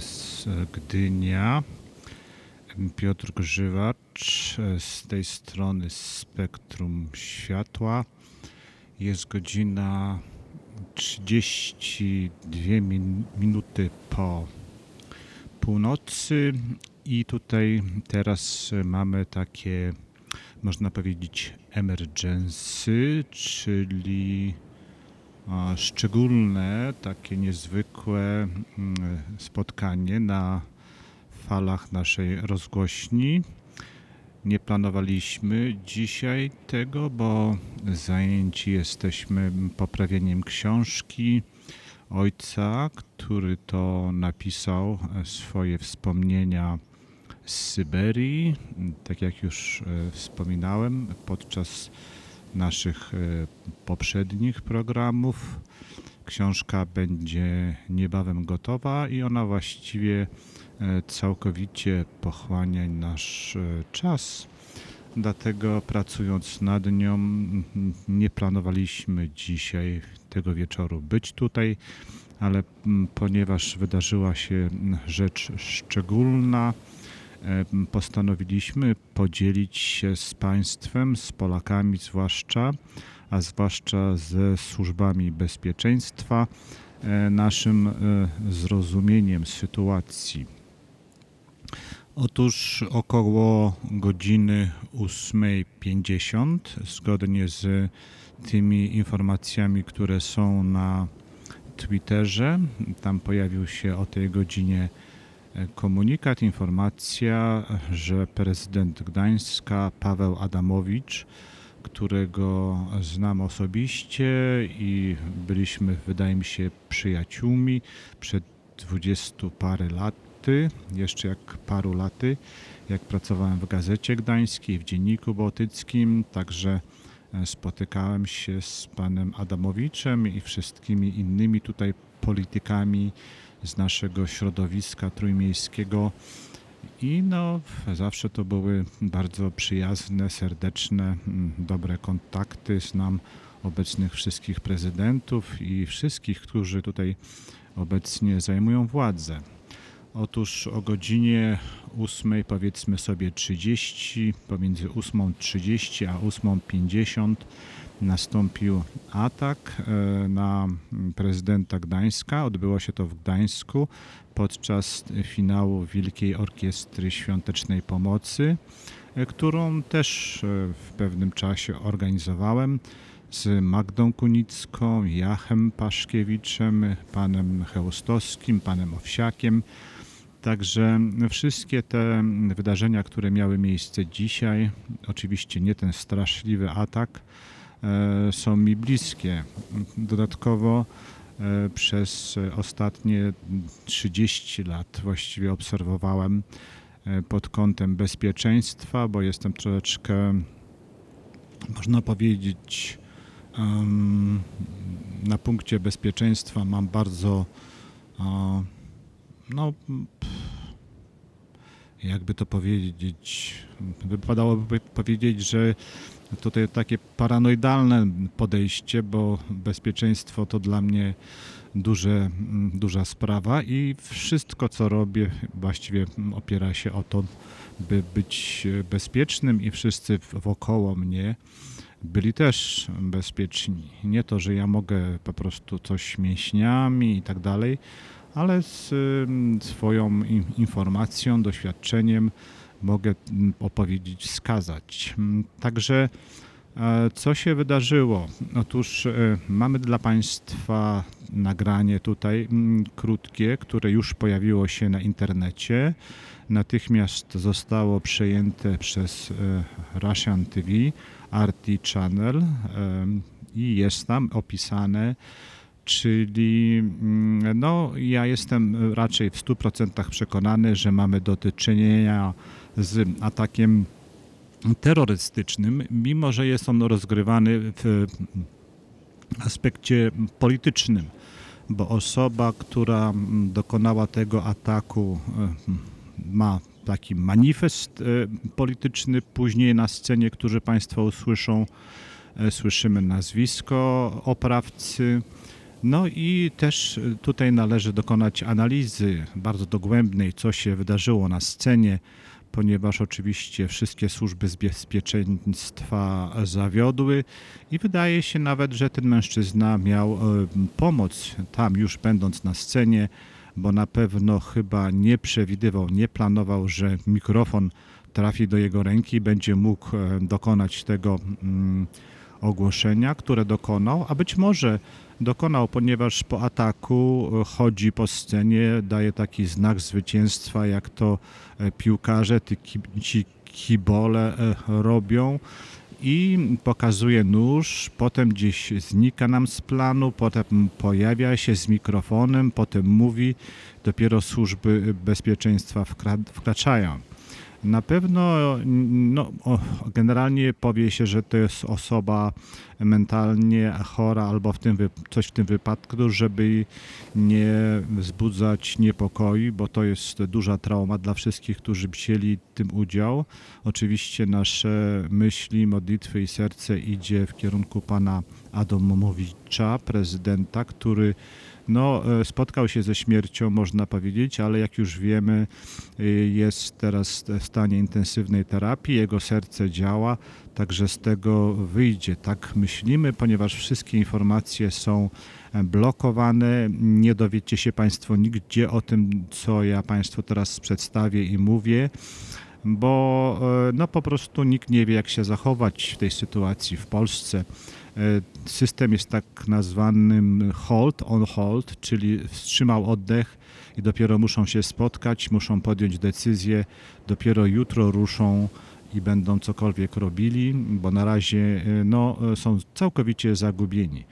FMS Gdynia. Piotr Grzywacz z tej strony Spektrum Światła. Jest godzina 32 min minuty po północy i tutaj teraz mamy takie, można powiedzieć, emergency, czyli szczególne, takie niezwykłe mm, spotkanie na falach naszej rozgłośni. Nie planowaliśmy dzisiaj tego, bo zajęci jesteśmy poprawieniem książki ojca, który to napisał swoje wspomnienia z Syberii. Tak jak już e, wspominałem podczas naszych e, poprzednich programów. Książka będzie niebawem gotowa i ona właściwie e, całkowicie pochłania nasz e, czas. Dlatego pracując nad nią nie planowaliśmy dzisiaj tego wieczoru być tutaj, ale ponieważ wydarzyła się rzecz szczególna, postanowiliśmy podzielić się z państwem, z Polakami zwłaszcza, a zwłaszcza ze służbami bezpieczeństwa, e, naszym e, zrozumieniem sytuacji. Otóż około godziny 8.50, zgodnie z tymi informacjami, które są na Twitterze, tam pojawił się o tej godzinie komunikat, informacja, że prezydent Gdańska Paweł Adamowicz, którego znam osobiście i byliśmy, wydaje mi się, przyjaciółmi przed dwudziestu parę laty, jeszcze jak paru laty, jak pracowałem w Gazecie Gdańskiej, w Dzienniku Bałtyckim, także e, spotykałem się z panem Adamowiczem i wszystkimi innymi tutaj politykami z naszego środowiska trójmiejskiego. I no, zawsze to były bardzo przyjazne, serdeczne, mm, dobre kontakty. Znam obecnych wszystkich prezydentów i wszystkich, którzy tutaj obecnie zajmują władzę. Otóż o godzinie 8, powiedzmy sobie 30, pomiędzy 8.30 a 8.50 nastąpił atak e, na prezydenta Gdańska. Odbyło się to w Gdańsku podczas finału Wielkiej Orkiestry Świątecznej Pomocy, e, którą też e, w pewnym czasie organizowałem z Magdą Kunicką, Jachem Paszkiewiczem, panem Chełstowskim, panem Owsiakiem. Także wszystkie te wydarzenia, które miały miejsce dzisiaj, oczywiście nie ten straszliwy atak, są mi bliskie. Dodatkowo e, przez ostatnie 30 lat właściwie obserwowałem e, pod kątem bezpieczeństwa, bo jestem troszeczkę, można powiedzieć, na punkcie bezpieczeństwa mam bardzo, no, jakby to powiedzieć, wypadałoby powiedzieć, że tutaj takie paranoidalne podejście, bo bezpieczeństwo to dla mnie duże, duża sprawa i wszystko, co robię, właściwie opiera się o to, by być bezpiecznym i wszyscy wokoło mnie byli też bezpieczni. Nie to, że ja mogę po prostu coś mięśniami i tak dalej, ale z swoją informacją, doświadczeniem mogę mm, opowiedzieć, wskazać. Mm, także e, co się wydarzyło? Otóż e, mamy dla Państwa nagranie tutaj mm, krótkie, które już pojawiło się na internecie. Natychmiast zostało przejęte przez e, Russian TV, RT Channel i jest tam opisane, czyli no, ja jestem raczej w 100% przekonany, że mamy do czynienia z atakiem terrorystycznym, mimo że jest on rozgrywany w aspekcie politycznym, bo osoba, która dokonała tego ataku, e, ma taki manifest e, polityczny. Później na scenie, którzy Państwo usłyszą, e, słyszymy nazwisko oprawcy. No i też tutaj należy dokonać analizy bardzo dogłębnej, co się wydarzyło na scenie, ponieważ oczywiście wszystkie służby bezpieczeństwa zawiodły i wydaje się nawet, że ten mężczyzna miał y, pomoc tam już będąc na scenie, bo na pewno chyba nie przewidywał, nie planował, że mikrofon trafi do jego ręki i będzie mógł e, dokonać tego mm, ogłoszenia, które dokonał, a być może dokonał, ponieważ po ataku e, chodzi po scenie, daje taki znak zwycięstwa, jak to e, piłkarze, ci kibole robią i pokazuje nóż, potem gdzieś znika nam z planu, potem pojawia się z mikrofonem, potem mówi, dopiero służby bezpieczeństwa wkraczają. Na pewno no, generalnie powie się, że to jest osoba mentalnie chora albo w tym, coś w tym wypadku, żeby nie wzbudzać niepokoi, bo to jest duża trauma dla wszystkich, którzy wzięli tym udział. Oczywiście nasze myśli, modlitwy i serce idzie w kierunku pana Adamowicza, prezydenta, który no, e, spotkał się ze śmiercią, można powiedzieć, ale jak już wiemy, e, jest teraz w stanie intensywnej terapii, jego serce działa, także z tego wyjdzie. Tak myślimy, ponieważ wszystkie informacje są e, blokowane. Nie dowiecie się Państwo nigdzie o tym, co ja Państwu teraz przedstawię i mówię bo no po prostu nikt nie wie, jak się zachować w tej sytuacji w Polsce. E, system jest tak nazwanym hold, on hold, czyli wstrzymał oddech i dopiero muszą się spotkać, muszą podjąć decyzję, dopiero jutro ruszą i będą cokolwiek robili, bo na razie e, no, są całkowicie zagubieni.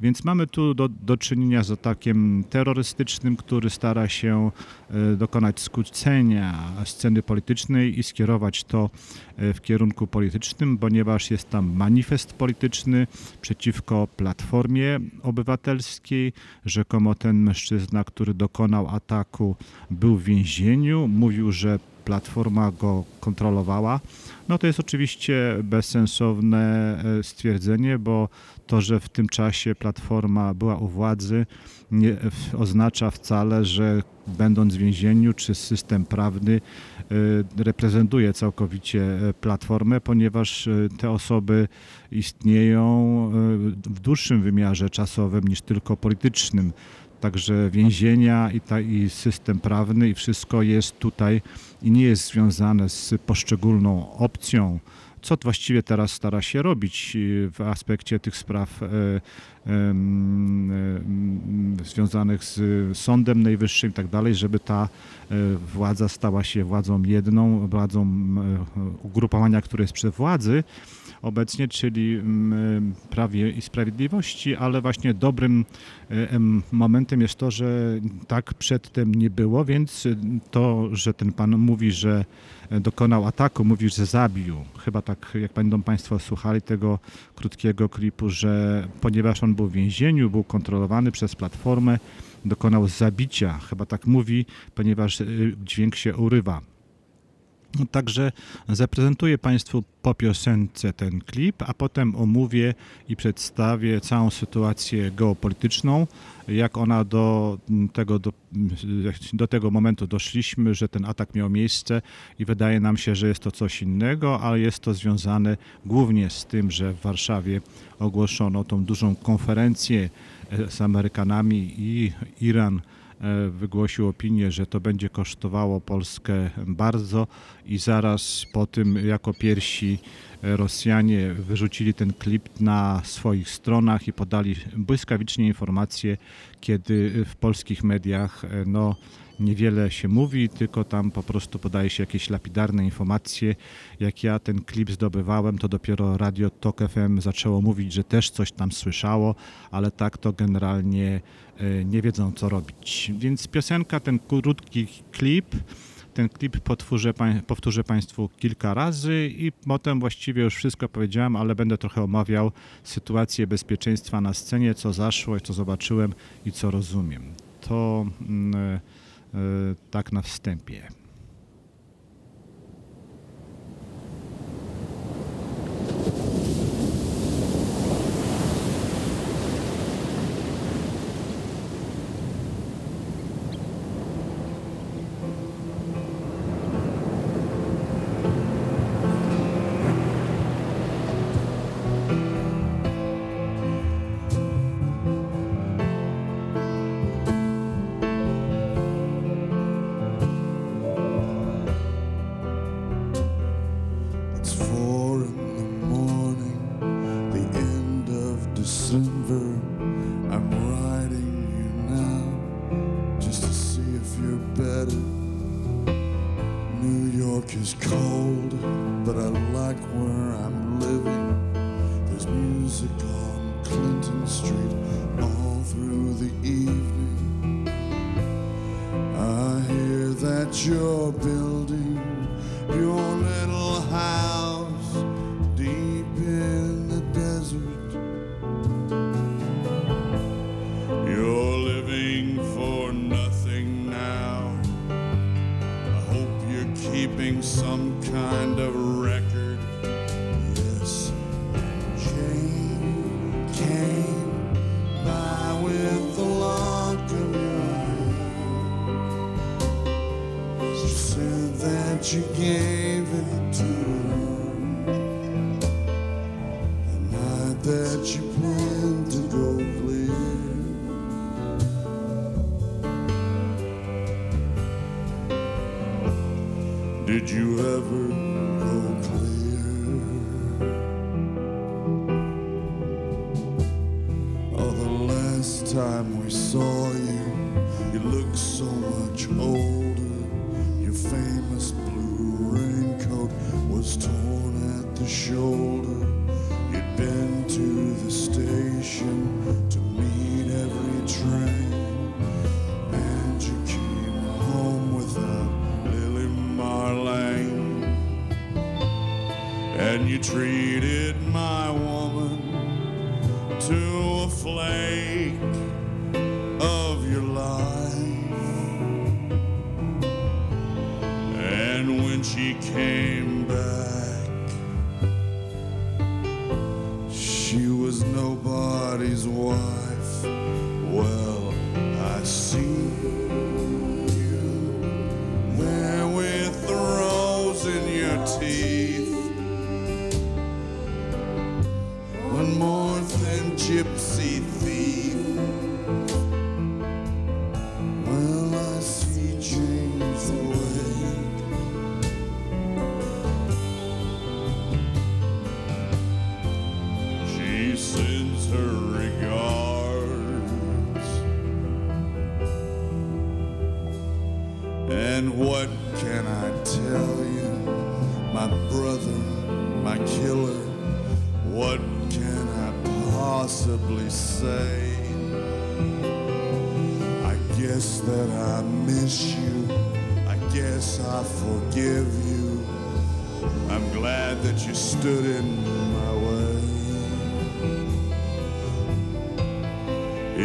Więc mamy tu do, do czynienia z atakiem terrorystycznym, który stara się e, dokonać skrócenia sceny politycznej i skierować to e, w kierunku politycznym, ponieważ jest tam manifest polityczny przeciwko Platformie Obywatelskiej. Rzekomo ten mężczyzna, który dokonał ataku, był w więzieniu. Mówił, że Platforma go kontrolowała. No to jest oczywiście bezsensowne e, stwierdzenie, bo to, że w tym czasie Platforma była u władzy, nie oznacza wcale, że będąc w więzieniu, czy system prawny e, reprezentuje całkowicie e, Platformę, ponieważ te osoby istnieją w dłuższym wymiarze czasowym niż tylko politycznym. Także więzienia i, ta, i system prawny i wszystko jest tutaj i nie jest związane z poszczególną opcją, co właściwie teraz stara się robić w aspekcie tych spraw e, związanych z Sądem Najwyższym i tak dalej, żeby ta e, władza stała się władzą jedną, władzą e, ugrupowania, które jest przy władzy, obecnie, czyli mm, Prawie i Sprawiedliwości, ale właśnie dobrym momentem jest to, że tak przedtem nie było, więc to, że ten pan mówi, że dokonał ataku, mówi, że zabił. Chyba tak, jak będą Państwo słuchali tego krótkiego klipu, że ponieważ on był w więzieniu, był kontrolowany przez Platformę, dokonał zabicia. Chyba tak mówi, ponieważ e, dźwięk się urywa. Także zaprezentuję Państwu po piosence ten klip, a potem omówię i przedstawię całą sytuację geopolityczną, jak ona do tego, do, do tego momentu doszliśmy, że ten atak miał miejsce i wydaje nam się, że jest to coś innego, ale jest to związane głównie z tym, że w Warszawie ogłoszono tą dużą konferencję z Amerykanami i Iran wygłosił opinię, że to będzie kosztowało Polskę bardzo i zaraz po tym jako pierwsi Rosjanie wyrzucili ten klip na swoich stronach i podali błyskawicznie informacje, kiedy w polskich mediach e, no, niewiele się mówi, tylko tam po prostu podaje się jakieś lapidarne informacje. Jak ja ten klip zdobywałem, to dopiero Radio Tok FM zaczęło mówić, że też coś tam słyszało, ale tak to generalnie e, nie wiedzą co robić. Więc piosenka, ten krótki klip, ten klip powtórzę, powtórzę Państwu kilka razy i potem właściwie już wszystko powiedziałem, ale będę trochę omawiał sytuację bezpieczeństwa na scenie, co zaszło, co zobaczyłem i co rozumiem. To mm, E, tak na wstępie. I'm writing you now just to see if you're better. New York is cold, but I like where I'm living. There's music on Clinton Street all through the evening. I hear that you're.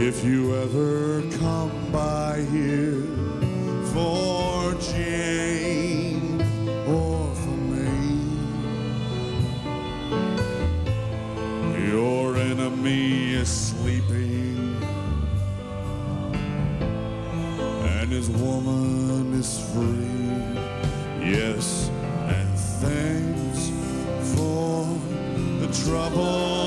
If you ever come by here for Jane or for me, your enemy is sleeping and his woman is free. Yes, and thanks for the trouble.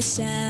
ocean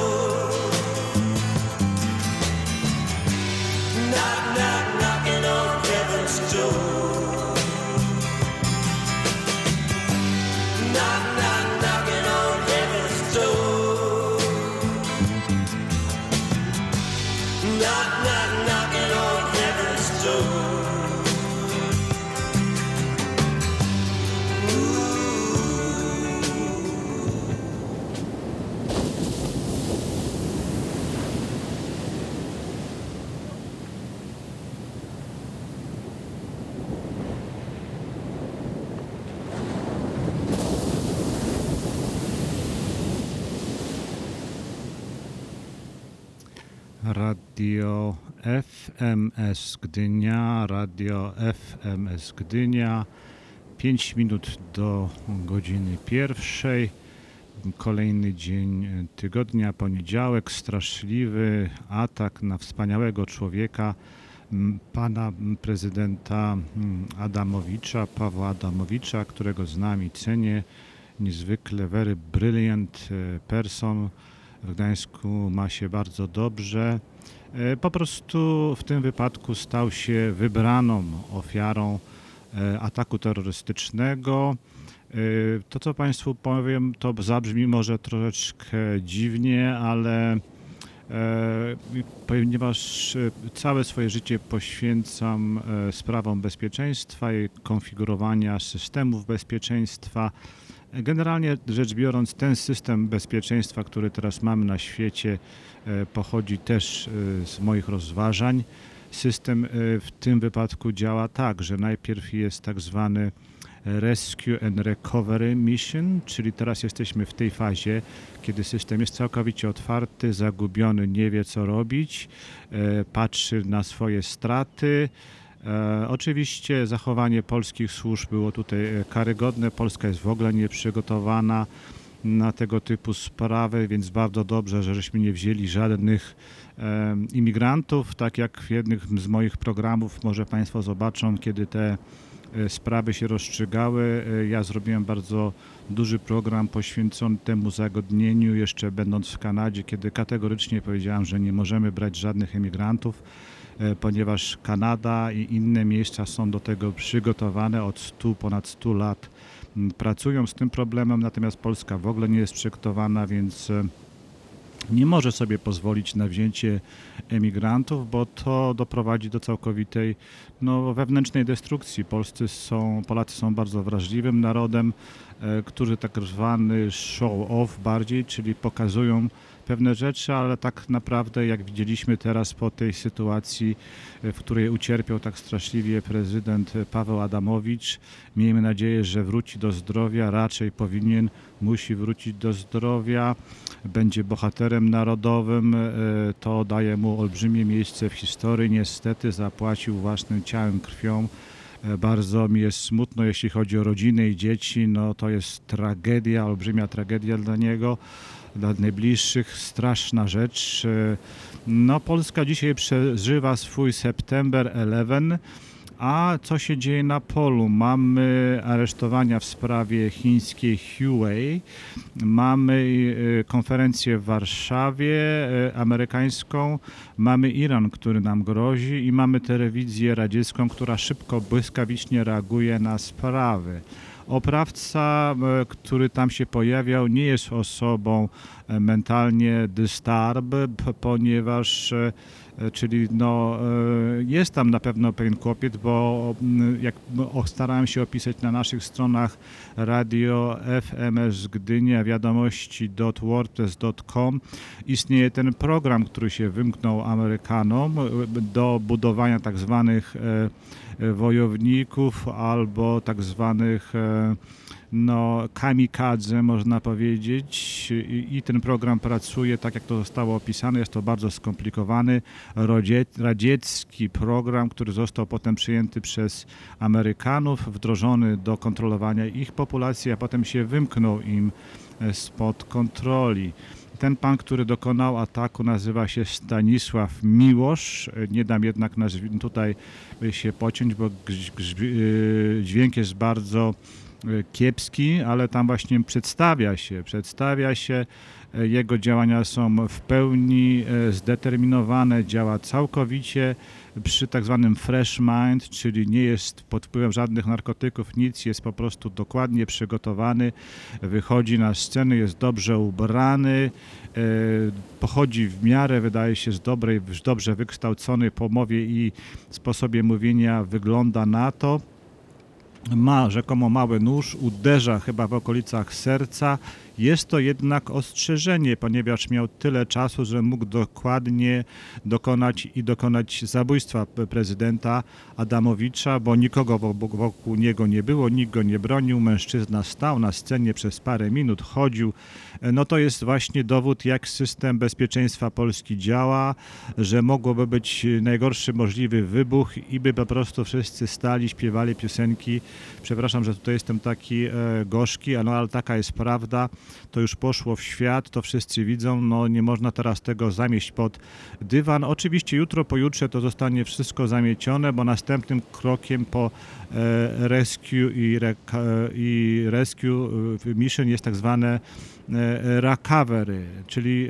Radio FMS Gdynia, Radio FMS Gdynia. 5 minut do godziny pierwszej. Kolejny dzień tygodnia, poniedziałek, straszliwy atak na wspaniałego człowieka, pana prezydenta Adamowicza, Pawła Adamowicza, którego znam i cenię. Niezwykle very brilliant e, person. W Gdańsku ma się bardzo dobrze. E, Po prostu w tym wypadku stał się wybraną ofiarą e, ataku terrorystycznego. E, To, co Państwu powiem, to zabrzmi może troszeczkę dziwnie, ale ponieważ całe swoje życie poświęcam sprawom bezpieczeństwa i konfigurowania systemów bezpieczeństwa, Generalnie rzecz biorąc, ten system bezpieczeństwa, który teraz mamy na świecie, pochodzi też e, z moich rozważań. System e, w tym wypadku działa tak, że najpierw jest tak zwany Rescue and Recovery Mission, czyli teraz jesteśmy w tej fazie, kiedy system jest całkowicie otwarty, zagubiony, nie wie co robić, e, patrzy na swoje straty. E, oczywiście zachowanie polskich służb było tutaj e, karygodne. Polska jest w ogóle nieprzygotowana na tego typu sprawy, więc bardzo dobrze, że żeśmy nie wzięli żadnych imigrantów, tak jak w jednym z moich programów, może Państwo zobaczą, kiedy te e, sprawy się rozstrzygały. E, Ja zrobiłem bardzo duży program poświęcony temu zagodnieniu, jeszcze będąc w Kanadzie, kiedy kategorycznie powiedziałem, że nie możemy brać żadnych emigrantów, e, ponieważ Kanada i inne miejsca są do tego przygotowane od 100, ponad 100 lat. Pracują z tym problemem, natomiast Polska w ogóle nie jest przygotowana, więc e, nie może sobie pozwolić na wzięcie emigrantów, bo to doprowadzi do całkowitej no, wewnętrznej destrukcji. Polscy są, Polacy są bardzo wrażliwym narodem, e, którzy tak zwany show off bardziej, czyli pokazują pewne rzeczy, ale tak naprawdę, jak widzieliśmy teraz po tej sytuacji, w której ucierpiał tak straszliwie prezydent Paweł Adamowicz, miejmy nadzieję, że wróci do zdrowia, raczej powinien, musi wrócić do zdrowia, będzie bohaterem narodowym, e, to daje mu olbrzymie miejsce w historii, niestety zapłacił własnym ciałem, krwią. E, Bardzo mi jest smutno, jeśli chodzi o rodzinę i dzieci. No, to jest tragedia, olbrzymia tragedia dla niego, dla najbliższych. Straszna rzecz. E, No, Polska dzisiaj przeżywa swój September 11. A co się dzieje na polu? Mamy aresztowania w sprawie chińskiej Huawei, mamy e, konferencję w Warszawie e, amerykańską, mamy Iran, który nam grozi i mamy telewizję radziecką, która szybko, błyskawicznie reaguje na sprawy. Oprawca, e, który tam się pojawiał, nie jest osobą e, mentalnie disturbed, p- ponieważ e, czyli no, jest tam na pewno pewien kłopiec, bo jak o- starałem się opisać na naszych stronach radio FMS Gdynia wiadomości.wordpress.com istnieje ten program, który się wymknął Amerykanom do budowania tak zwanych wojowników albo tak zwanych e, no, kamikadze, można powiedzieć. I, I ten program pracuje tak, jak to zostało opisane. Jest to bardzo skomplikowany, radziecki program, który został potem przyjęty przez Amerykanów, wdrożony do kontrolowania ich populacji, a potem się wymknął im e, spod kontroli. Ten pan, który dokonał ataku, nazywa się Stanisław Miłosz. Nie dam jednak nazw- tutaj się pociąć, bo yy, dźwięk jest bardzo yy, kiepski, ale tam właśnie przedstawia się, przedstawia się, e, jego działania są w pełni zdeterminowane, działa całkowicie przy tak zwanym fresh mind, czyli nie jest pod wpływem żadnych narkotyków, nic, jest po prostu dokładnie przygotowany, wychodzi na scenę, jest dobrze ubrany, e, pochodzi w miarę, wydaje się, z dobrej, dobrze wykształcony po mowie i sposobie mówienia, wygląda na to. Ma rzekomo mały nóż, uderza chyba w okolicach serca. Jest to jednak ostrzeżenie, ponieważ miał tyle czasu, że mógł dokładnie dokonać i dokonać zabójstwa prezydenta Adamowicza, bo nikogo wo- wokół niego nie było, nikt go nie bronił. Mężczyzna stał na scenie przez parę minut, chodził. No to jest właśnie dowód, jak system bezpieczeństwa Polski działa, że mogłoby być najgorszy możliwy wybuch i by po prostu wszyscy stali, śpiewali piosenki. Przepraszam, że tutaj jestem taki e, gorzki, no ale taka jest prawda. To już poszło w świat, to wszyscy widzą, no nie można teraz tego zamieść pod dywan. Oczywiście jutro, pojutrze to zostanie wszystko zamiecione, bo następnym krokiem po e, rescue i, i rescue e, mission jest tak zwane e, recovery, czyli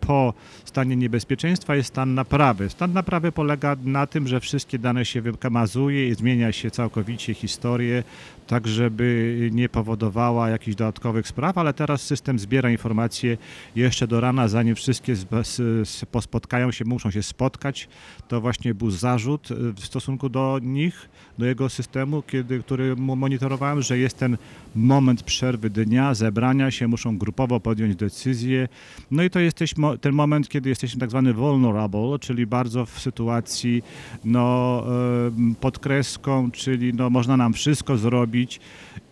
po stanie niebezpieczeństwa jest stan naprawy. Stan naprawy polega na tym, że wszystkie dane się wykamazuje i zmienia się całkowicie historię, tak żeby nie powodowała jakichś dodatkowych spraw, ale teraz system zbiera informacje jeszcze do rana, zanim wszystkie pospotkają się, muszą się spotkać. To właśnie był zarzut e, w stosunku do nich, do jego systemu, kiedy, który monitorowałem, że jest ten moment przerwy dnia, zebrania się, muszą grupowo podjąć decyzję. No i to jest też mo- ten moment, kiedy jesteśmy tak zwany vulnerable, czyli bardzo w sytuacji no, pod kreską, czyli no, można nam wszystko zrobić Drogic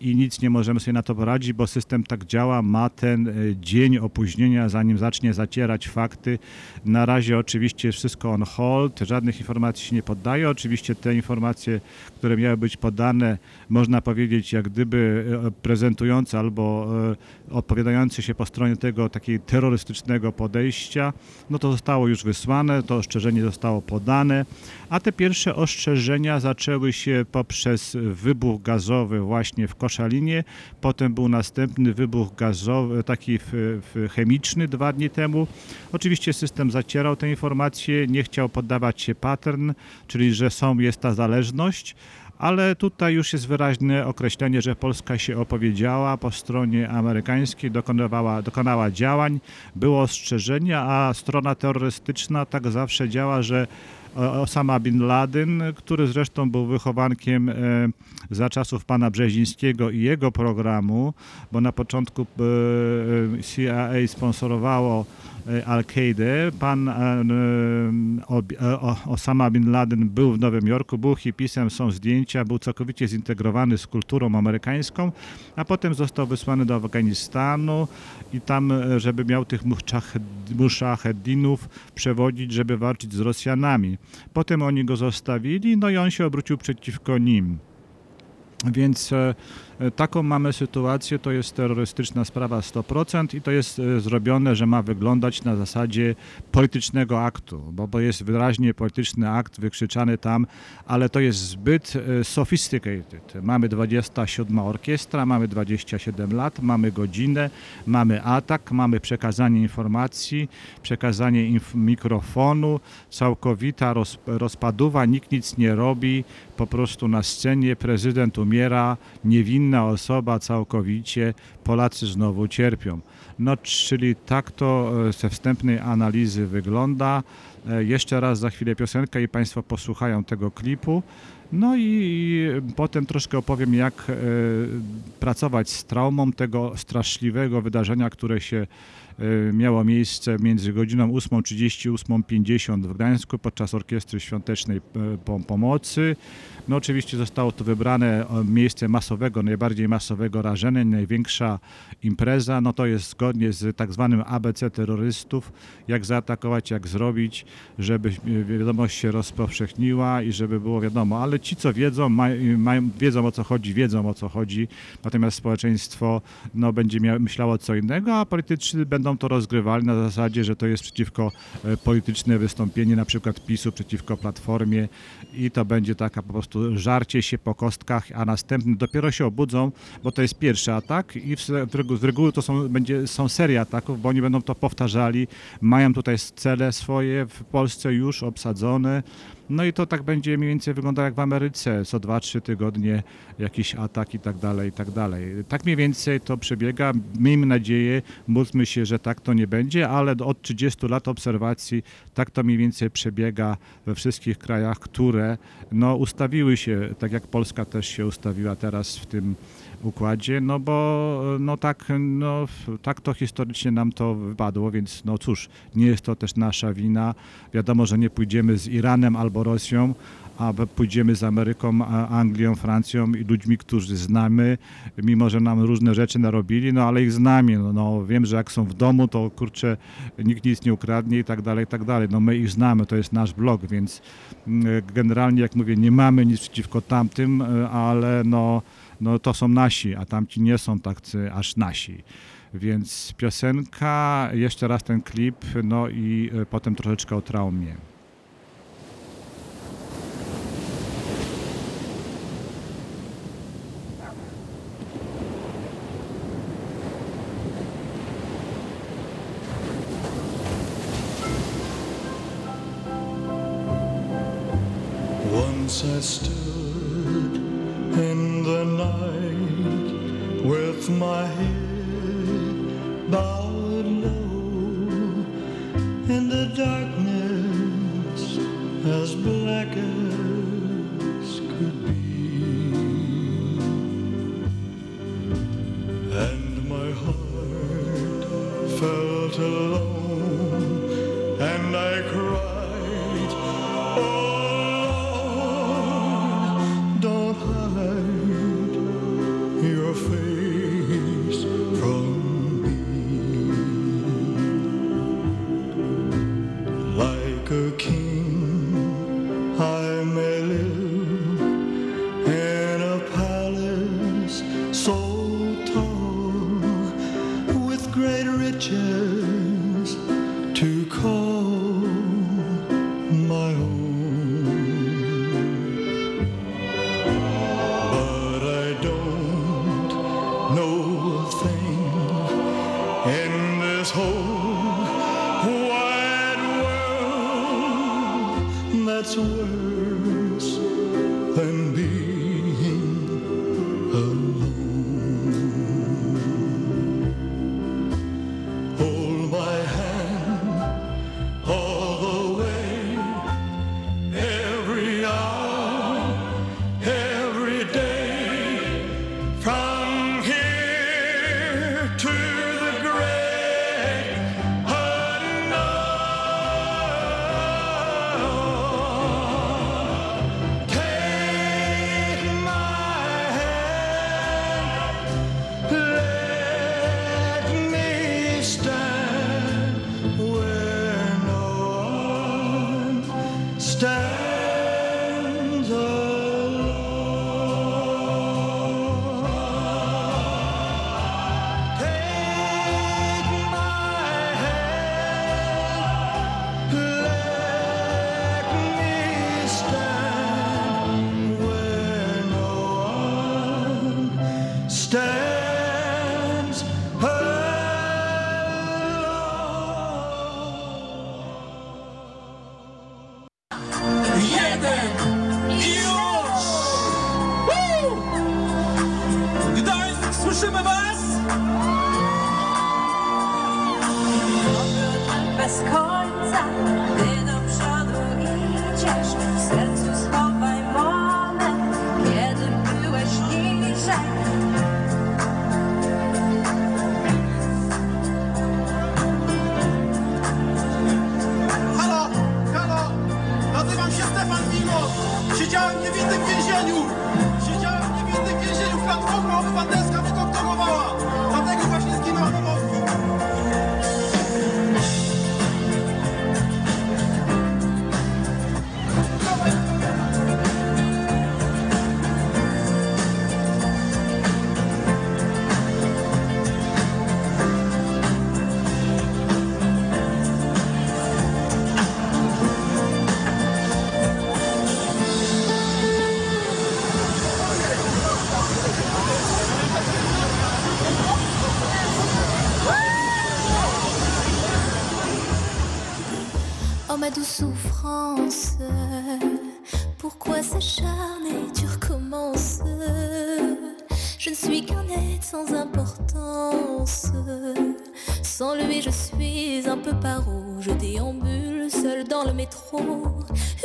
i nic nie możemy sobie na to poradzić, bo system tak działa, ma ten e, dzień opóźnienia, zanim zacznie zacierać fakty. Na razie oczywiście wszystko on hold, żadnych informacji się nie poddaje. Oczywiście te informacje, które miały być podane, można powiedzieć, jak gdyby e, prezentujące albo e, odpowiadające się po stronie tego takiego terrorystycznego podejścia, no to zostało już wysłane, to ostrzeżenie zostało podane, a te pierwsze ostrzeżenia zaczęły się poprzez wybuch gazowy właśnie w Koszalinie, potem był następny wybuch gazowy, taki w, w chemiczny dwa dni temu. Oczywiście system zacierał te informacje, nie chciał poddawać się pattern, czyli że są, jest ta zależność, ale tutaj już jest wyraźne określenie, że Polska się opowiedziała po stronie amerykańskiej, dokonywała, dokonała działań, było ostrzeżenie, a strona terrorystyczna tak zawsze działa, że Osama Bin Laden, który zresztą był wychowankiem e, za czasów pana Brzezińskiego i jego programu, bo na początku e, CIA sponsorowało e, Al-Kaidę. Pan e, e, Osama Bin Laden był w Nowym Jorku, był hipisem, są zdjęcia, był całkowicie zintegrowany z kulturą amerykańską, a potem został wysłany do Afganistanu i tam, e, żeby miał tych muszaheddinów przewodzić, żeby walczyć z Rosjanami. Potem oni go zostawili, no i on się obrócił przeciwko nim. Więc taką mamy sytuację, to jest terrorystyczna sprawa 100% i to jest e, zrobione, że ma wyglądać na zasadzie politycznego aktu, bo, bo jest wyraźnie polityczny akt wykrzyczany tam, ale to jest zbyt e, sophisticated. Mamy 27 orkiestra, mamy 27 lat, mamy godzinę, mamy atak, mamy przekazanie informacji, przekazanie inf- mikrofonu, całkowita roz, rozpaduwa, nikt nic nie robi, po prostu na scenie prezydent umiera, niewinna osoba całkowicie, Polacy znowu cierpią. No, czyli tak to e, ze wstępnej analizy wygląda. E, Jeszcze raz za chwilę piosenka i Państwo posłuchają tego klipu. No i, potem troszkę opowiem, jak e, pracować z traumą tego straszliwego wydarzenia, które się e, miało miejsce między godziną 8.30 8.50 w Gdańsku podczas Orkiestry Świątecznej Pom- Pomocy. No oczywiście zostało to wybrane miejsce masowego, najbardziej masowego rażenia, największa impreza. No to jest zgodnie z tak zwanym ABC terrorystów, jak zaatakować, jak zrobić, żeby e, wiadomość się rozpowszechniła i żeby było wiadomo. Ale ci, co wiedzą, mają, wiedzą o co chodzi, wiedzą o co chodzi. Natomiast społeczeństwo no, będzie mia- myślało co innego, a politycy będą to rozgrywali na zasadzie, że to jest przeciwko e, polityczne wystąpienie na przykład PiSu przeciwko Platformie i to będzie taka po prostu żarcie się po kostkach, a następny dopiero się obudzą, bo to jest pierwszy atak i w, z regu- z reguły to są, będzie, są serie ataków, bo oni będą to powtarzali, mają tutaj cele swoje w Polsce już obsadzone, no i to tak będzie mniej więcej wyglądało jak w Ameryce, co 2-3 tygodnie jakiś atak i tak dalej, i tak dalej. Tak mniej więcej to przebiega. Miejmy nadzieję, módlmy się, że tak to nie będzie, ale od 30 lat obserwacji tak to mniej więcej przebiega we wszystkich krajach, które no, ustawiły się, tak jak Polska też się ustawiła teraz w tym układzie, no bo no tak, no, tak to historycznie nam to wypadło, więc no cóż, nie jest to też nasza wina. Wiadomo, że nie pójdziemy z Iranem albo Rosją, a pójdziemy z Ameryką, Anglią, Francją i ludźmi, którzy znamy, mimo że nam różne rzeczy narobili, no ale ich znamy. No, no, wiem, że jak są w domu, to kurczę, nikt nic nie ukradnie i tak dalej, i tak dalej. No my ich znamy, to jest nasz blog, więc mm, generalnie, jak mówię, nie mamy nic przeciwko tamtym, e, ale no, no to są nasi, a tamci nie są tacy aż nasi. Więc piosenka, jeszcze raz ten klip, no i e, potem troszeczkę o traumie. Bez końca, souffrance. Pourquoi s'acharner, tu recommences Je ne suis qu'un être sans importance. Sans lui je suis un peu paro Je déambule seul dans le métro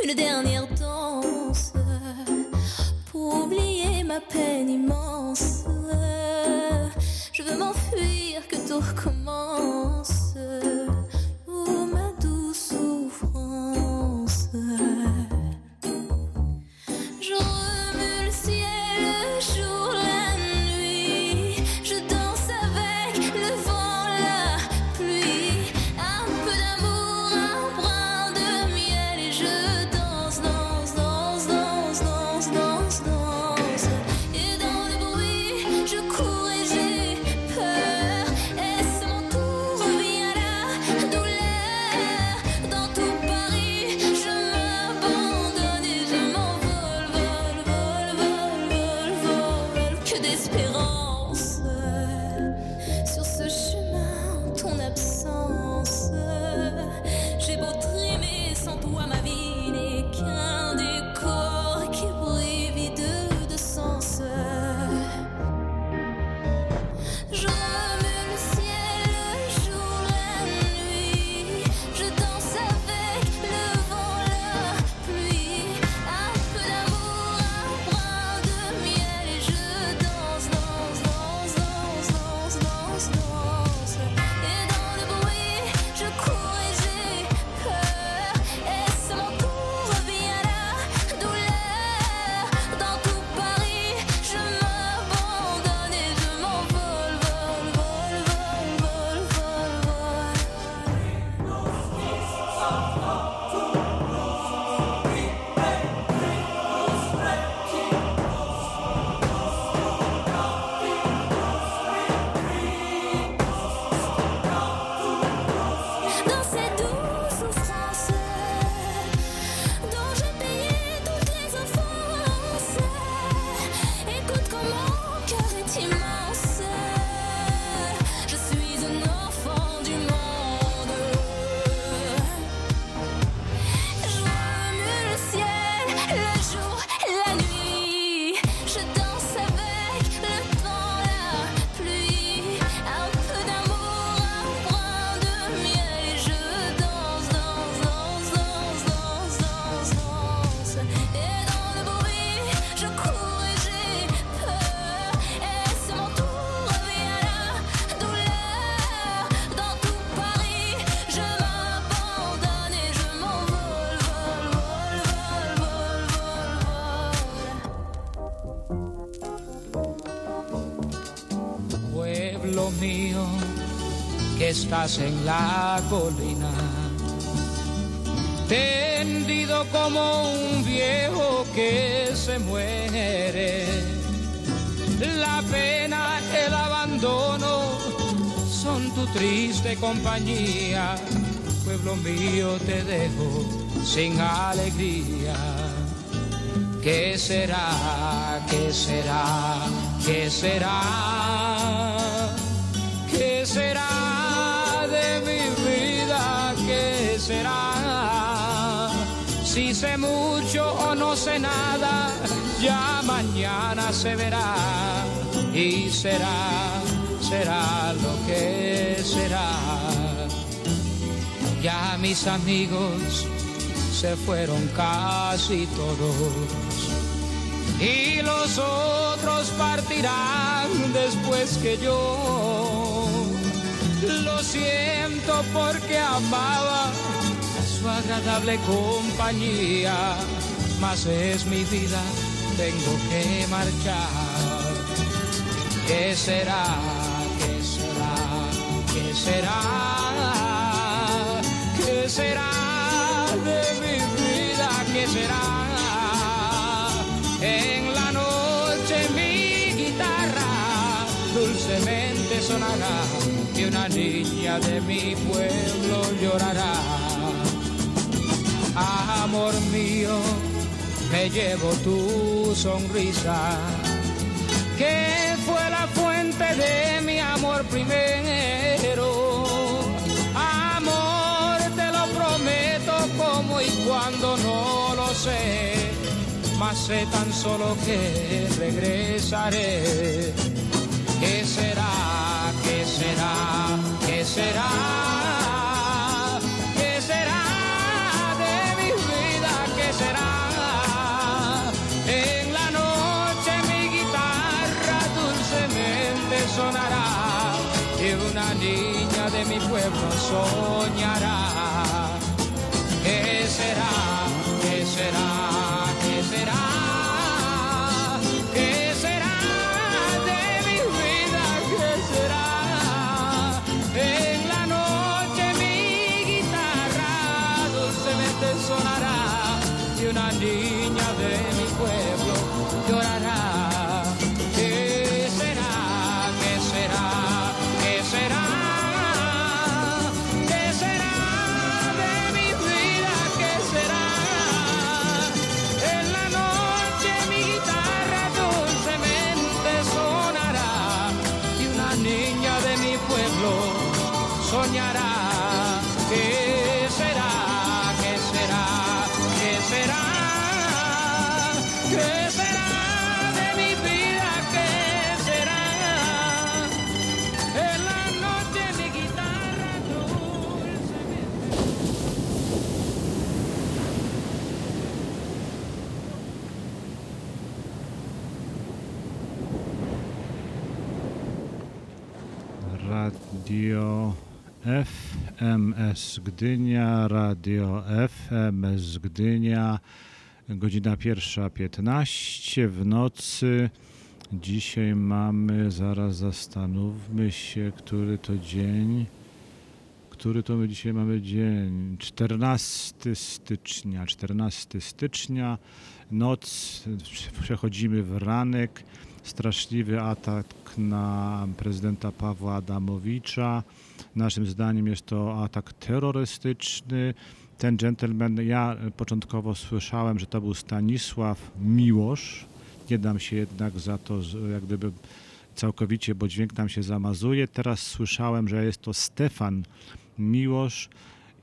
Une dernière danse. Pour oublier ma peine immense en la colina. Tendido como un viejo que se muere. La pena, el abandono son tu triste compañía. Pueblo mío, te dejo sin alegría. ¿Qué será? ¿Qué será? ¿Qué será? será. Si sé mucho o no sé nada, ya mañana se verá y será, será lo que será. Ya mis amigos se fueron casi todos y los otros partirán después que yo. Lo siento porque amaba su agradable compañía, mas es mi vida, tengo que marchar. ¿Qué será? ¿Qué será? ¿Qué será? ¿Qué será de mi vida? ¿Qué será? En la noche mi guitarra dulcemente sonará y una niña de mi pueblo llorará. Amor mío, me llevo tu sonrisa, que fue la fuente de mi amor primero. Amor, te lo prometo como y cuando no lo sé, mas sé tan solo que regresaré. ¿Qué será? ¿Qué será? ¿Qué será? Una niña de mi pueblo soñará. ¿Qué será? Soñará. ¿Qué Radio FMS Gdynia, Radio FMS Gdynia, godzina pierwsza 15 w nocy. Dzisiaj mamy, zaraz zastanówmy się, który to dzień. Który to my dzisiaj mamy dzień? 14 stycznia. 14 stycznia, noc, przechodzimy w ranek. Straszliwy atak na prezydenta Pawła Adamowicza. Naszym zdaniem jest to atak terrorystyczny. Ten gentleman, ja początkowo słyszałem, że to był Stanisław Miłosz. Nie dam się jednak za to jak gdyby całkowicie, bo dźwięk nam się zamazuje. Teraz słyszałem, że jest to Stefan Miłosz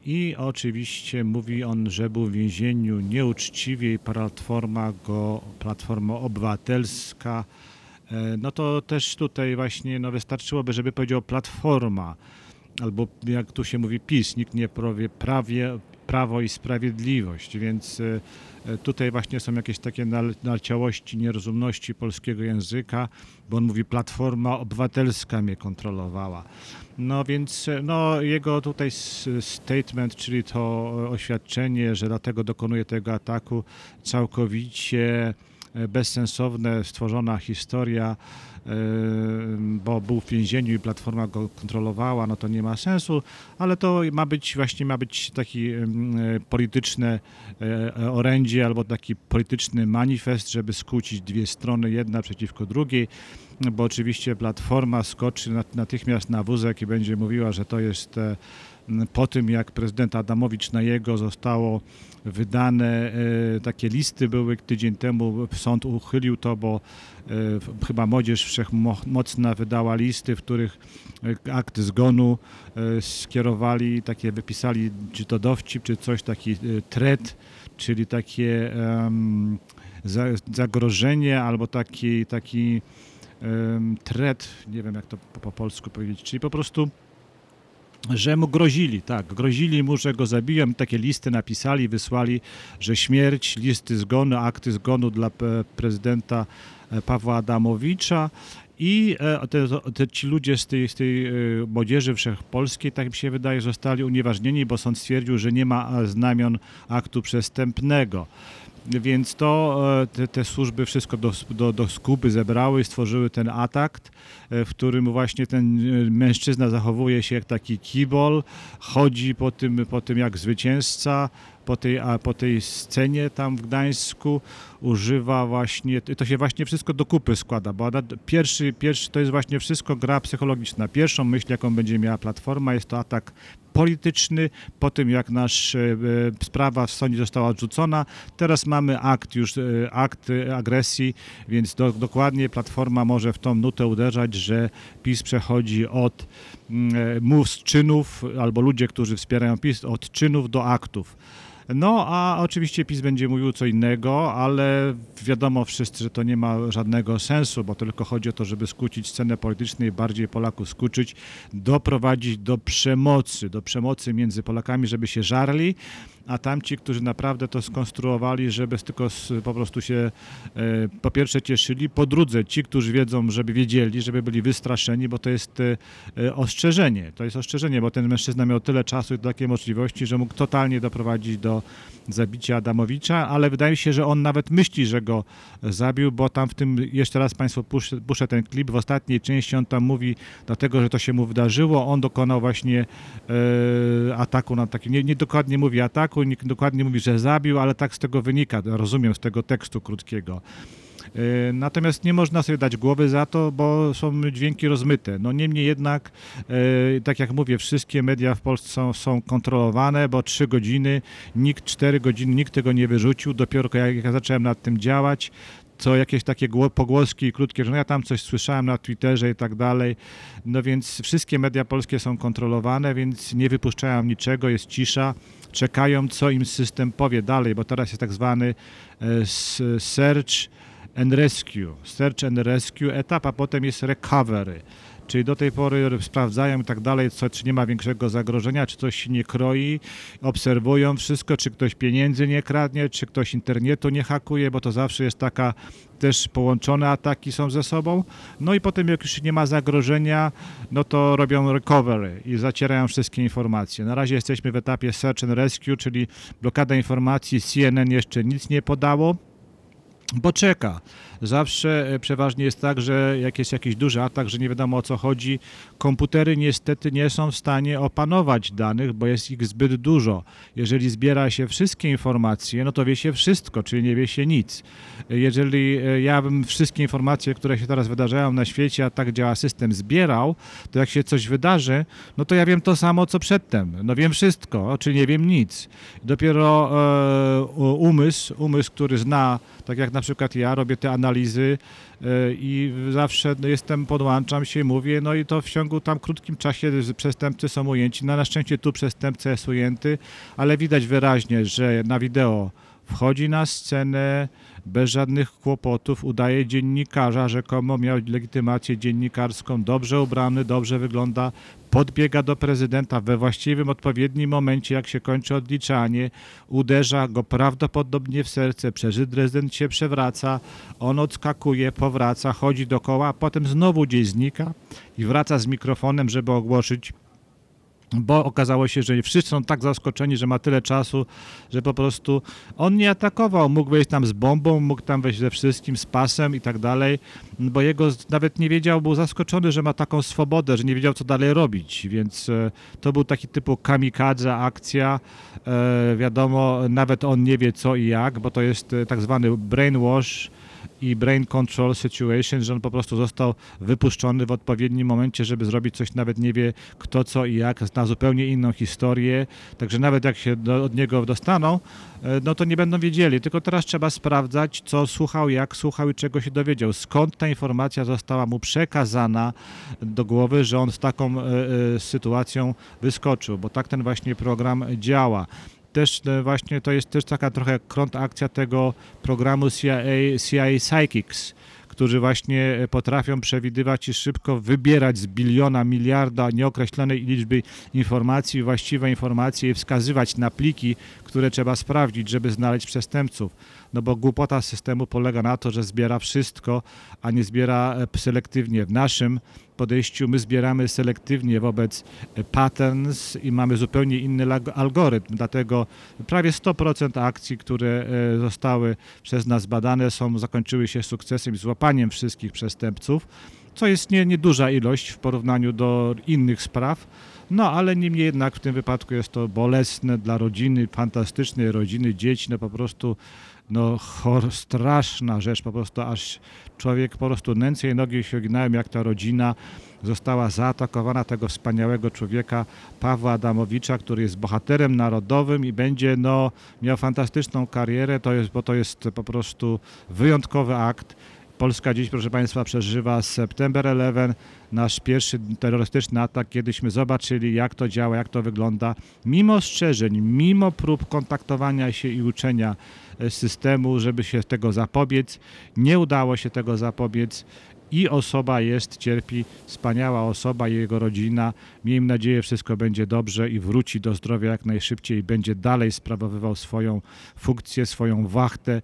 i oczywiście mówi on, że był w więzieniu nieuczciwie i Platforma go, Platforma Obywatelska, no to też tutaj właśnie no wystarczyłoby, żeby powiedział Platforma, albo jak tu się mówi PiS, nikt nie powie prawie, Prawo i Sprawiedliwość, więc e, e, tutaj właśnie są jakieś takie nal- naleciałości, nierozumności polskiego języka, bo on mówi Platforma Obywatelska mnie kontrolowała. No więc e, no, jego tutaj statement, czyli to e, oświadczenie, że dlatego dokonuje tego ataku, całkowicie e, bezsensowne, stworzona historia, e, bo był w więzieniu i Platforma go kontrolowała, no to nie ma sensu, ale to ma być właśnie ma być taki e, polityczne e, orędzie albo taki polityczny manifest, żeby skłócić dwie strony, jedna przeciwko drugiej, bo oczywiście Platforma skoczy nat- natychmiast na wózek i będzie mówiła, że to jest e, po tym, jak prezydent Adamowicz na jego zostało wydane, e, takie listy były tydzień temu, sąd uchylił to, bo e, chyba Młodzież Wszechmocna wydała listy, w których e, akt zgonu skierowali, takie wypisali, czy to dowcip, czy coś, taki threat, czyli takie zagrożenie albo taki, taki em, threat, nie wiem jak to po polsku powiedzieć, czyli po prostu że mu grozili, tak, grozili mu, że go zabiją, takie listy napisali, wysłali, że śmierć, listy zgonu, akty zgonu dla prezydenta e, Pawła Adamowicza i e, te, te, ci ludzie z tej, z tej e, młodzieży wszechpolskiej, tak mi się wydaje, zostali unieważnieni, bo sąd stwierdził, że nie ma znamion aktu przestępnego. Więc to e, te, te służby wszystko do, do, do skupy zebrały i stworzyły ten atak, e, w którym właśnie ten e, mężczyzna zachowuje się jak taki kibol, chodzi po tym, po tym jak zwycięzca, po tej, po tej scenie tam w Gdańsku używa właśnie, to się właśnie wszystko do kupy składa, bo pierwszy, pierwszy to jest właśnie wszystko gra psychologiczna. Pierwszą myśl, jaką będzie miała Platforma, jest to atak polityczny, po tym jak nasz e, e, sprawa w sądzie została odrzucona. Teraz mamy akt już, e, akt agresji, więc do, dokładnie Platforma może w tą nutę uderzać, że PiS przechodzi od mm, mów z czynów, albo ludzie, którzy wspierają PiS, od czynów do aktów. No, a oczywiście PiS będzie mówił co innego, ale wiadomo wszyscy, że to nie ma żadnego sensu, bo tylko chodzi o to, żeby skłócić scenę polityczną i bardziej Polaków skłócić, doprowadzić do przemocy, do przemocy między Polakami, żeby się żarli, a tamci, którzy naprawdę to skonstruowali, żeby tylko po prostu się e, po pierwsze cieszyli, po drugie ci, którzy wiedzą, żeby wiedzieli, żeby byli wystraszeni, bo to jest e, e, ostrzeżenie, to jest ostrzeżenie, bo ten mężczyzna miał tyle czasu i takiej możliwości, że mógł totalnie doprowadzić do zabicia Adamowicza, ale wydaje mi się, że on nawet myśli, że go zabił, bo tam w tym, jeszcze raz Państwu puszę, puszę ten klip, w ostatniej części on tam mówi, dlatego, że to się mu wydarzyło, on dokonał właśnie e, ataku na taki, nie, nie dokładnie mówi ataku, nie dokładnie mówi, że zabił, ale tak z tego wynika, rozumiem z tego tekstu krótkiego. E, Natomiast nie można sobie dać głowy za to, bo są dźwięki rozmyte. No niemniej jednak, e, tak jak mówię, wszystkie media w Polsce są, są kontrolowane, bo trzy godziny, nikt cztery godziny, nikt tego nie wyrzucił. Dopiero jak ja zacząłem nad tym działać, co jakieś takie gło- pogłoski krótkie, że no ja tam coś słyszałem na Twitterze i tak dalej. No więc wszystkie media polskie są kontrolowane, więc nie wypuszczają niczego, jest cisza, czekają co im system powie dalej, bo teraz jest tak zwany e, search and rescue, search and rescue etap, a potem jest recovery. Czyli do tej pory sprawdzają i tak dalej, co, czy nie ma większego zagrożenia, czy coś się nie kroi, obserwują wszystko, czy ktoś pieniędzy nie kradnie, czy ktoś internetu nie hakuje, bo to zawsze jest taka też połączone ataki są ze sobą. No i potem jak już nie ma zagrożenia, no to robią recovery i zacierają wszystkie informacje. Na razie jesteśmy w etapie search and rescue, czyli blokada informacji. CNN jeszcze nic nie podało bo czeka. Zawsze e, przeważnie jest tak, że jak jest jakiś duży atak, że nie wiadomo o co chodzi, komputery niestety nie są w stanie opanować danych, bo jest ich zbyt dużo. Jeżeli zbiera się wszystkie informacje, no to wie się wszystko, czyli nie wie się nic. Jeżeli e, ja bym wszystkie informacje, które się teraz wydarzają na świecie, a tak działa system, zbierał, to jak się coś wydarzy, no to ja wiem to samo, co przedtem. No wiem wszystko, czyli nie wiem nic. Dopiero e, umysł, umysł, który zna, tak jak na przykład ja, robię te analizy e, i zawsze no, jestem, podłączam się mówię, no i to w ciągu tam krótkim czasie przestępcy są ujęci. Na szczęście tu przestępca jest ujęty, ale widać wyraźnie, że na wideo wchodzi na scenę bez żadnych kłopotów, udaje dziennikarza, rzekomo miał legitymację dziennikarską, dobrze ubrany, dobrze wygląda, podbiega do prezydenta we właściwym, odpowiednim momencie, jak się kończy odliczanie, uderza go prawdopodobnie w serce, prezydent się przewraca, on odskakuje, powraca, chodzi dookoła, a potem znowu gdzieś znika i wraca z mikrofonem, żeby ogłosić bo okazało się, że wszyscy są tak zaskoczeni, że ma tyle czasu, że po prostu on nie atakował. Mógł wejść tam z bombą, mógł tam wejść ze wszystkim, z pasem i tak dalej, bo jego nawet nie wiedział, był zaskoczony, że ma taką swobodę, że nie wiedział, co dalej robić, więc e, to był taki typu kamikadze akcja. E, wiadomo, nawet on nie wie co i jak, bo to jest e, tak zwany brainwash, i brain control situation, że on po prostu został wypuszczony w odpowiednim momencie, żeby zrobić coś, nawet nie wie kto, co i jak, zna zupełnie inną historię, także nawet jak się do, od niego dostaną, e, no to nie będą wiedzieli, tylko teraz trzeba sprawdzać, co słuchał, jak słuchał i czego się dowiedział, skąd ta informacja została mu przekazana do głowy, że on z taką e, e, sytuacją wyskoczył, bo tak ten właśnie program działa też e, właśnie to jest też taka trochę akcja tego programu CIA, CIA Psychics, którzy właśnie e, potrafią przewidywać i szybko wybierać z biliona, miliarda nieokreślonej liczby informacji, właściwe informacje i wskazywać na pliki, które trzeba sprawdzić, żeby znaleźć przestępców. no bo głupota systemu polega na to, że zbiera wszystko, a nie zbiera e, selektywnie. W naszym podejściu. My zbieramy selektywnie wobec e, patterns i mamy zupełnie inny algorytm, dlatego prawie 100% akcji, które e, zostały przez nas badane są, zakończyły się sukcesem i złapaniem wszystkich przestępców, co jest nie, nieduża ilość w porównaniu do innych spraw, no ale niemniej jednak w tym wypadku jest to bolesne dla rodziny, fantastycznej rodziny, dzieci, no po prostu no chor, straszna rzecz, po prostu aż człowiek po prostu ręce i nogi się ginają, jak ta rodzina została zaatakowana tego wspaniałego człowieka Pawła Adamowicza, który jest bohaterem narodowym i będzie no, miał fantastyczną karierę, to jest, bo to jest po prostu wyjątkowy akt. Polska dziś, proszę Państwa, przeżywa September 11, nasz pierwszy terrorystyczny atak, kiedyśmy zobaczyli, jak to działa, jak to wygląda. Mimo ostrzeżeń, mimo prób kontaktowania się i uczenia systemu, żeby się tego zapobiec, nie udało się tego zapobiec i osoba jest, cierpi, wspaniała osoba i jego rodzina. Miejmy nadzieję, wszystko będzie dobrze i wróci do zdrowia jak najszybciej i będzie dalej sprawowywał swoją funkcję, swoją wachtę e,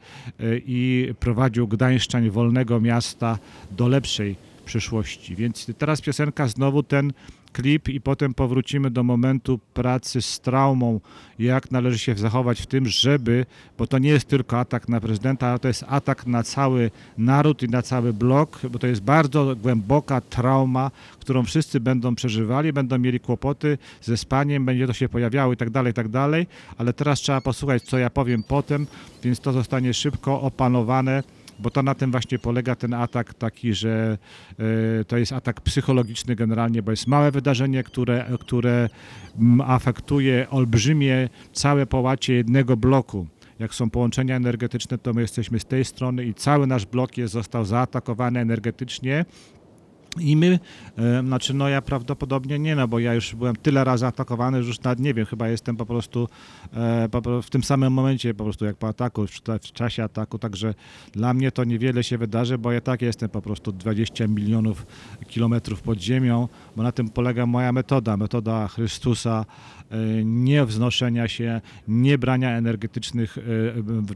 i prowadził Gdańszczań wolnego miasta do lepszej przyszłości. Więc teraz piosenka, znowu ten klip i potem powrócimy do momentu pracy z traumą, jak należy się zachować w tym, żeby, bo to nie jest tylko atak na prezydenta, ale to jest atak na cały naród i na cały blok, bo to jest bardzo głęboka trauma, którą wszyscy będą przeżywali, będą mieli kłopoty ze spaniem, będzie to się pojawiało i tak dalej, i tak dalej, ale teraz trzeba posłuchać, co ja powiem potem, więc to zostanie szybko opanowane bo to na tym właśnie polega ten atak taki, że e, to jest atak psychologiczny generalnie, bo jest małe wydarzenie, które, które mm, afektuje olbrzymie całe połacie jednego bloku. Jak są połączenia energetyczne, to my jesteśmy z tej strony i cały nasz blok jest, został zaatakowany energetycznie. I my, e, znaczy no ja prawdopodobnie nie, no bo ja już byłem tyle razy atakowany, że już nawet nie wiem, chyba jestem po prostu e, w tym samym momencie po prostu jak po ataku, w, cza- w czasie ataku, także dla mnie to niewiele się wydarzy, bo ja tak jestem po prostu 20 milionów kilometrów pod ziemią, bo na tym polega moja metoda, metoda Chrystusa, nie wznoszenia się, nie brania energetycznych, e,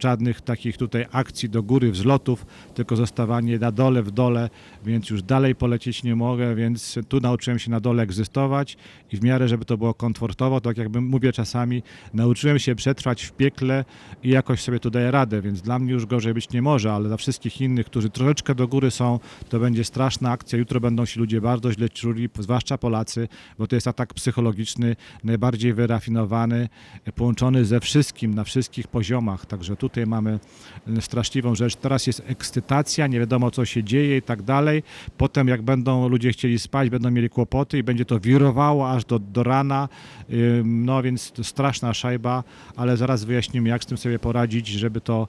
żadnych takich tutaj akcji do góry, wzlotów, tylko zostawanie na dole, w dole, więc już dalej polecieć nie mogę, więc tu nauczyłem się na dole egzystować i w miarę, żeby to było komfortowo, tak jakby mówię czasami, nauczyłem się przetrwać w piekle i jakoś sobie tu daję radę, więc dla mnie już gorzej być nie może, ale dla wszystkich innych, którzy troszeczkę do góry są, to będzie straszna akcja. Jutro będą się ludzie bardzo źle czuli, zwłaszcza Polacy, bo to jest atak psychologiczny, najbardziej wyrafinowany, połączony ze wszystkim, na wszystkich poziomach. Także tutaj mamy e, straszliwą rzecz. Teraz jest ekscytacja, nie wiadomo co się dzieje i tak dalej. Potem jak będą ludzie chcieli spać, będą mieli kłopoty i będzie to wirowało aż do, do rana. No więc straszna szajba, ale zaraz wyjaśnimy, jak z tym sobie poradzić, żeby to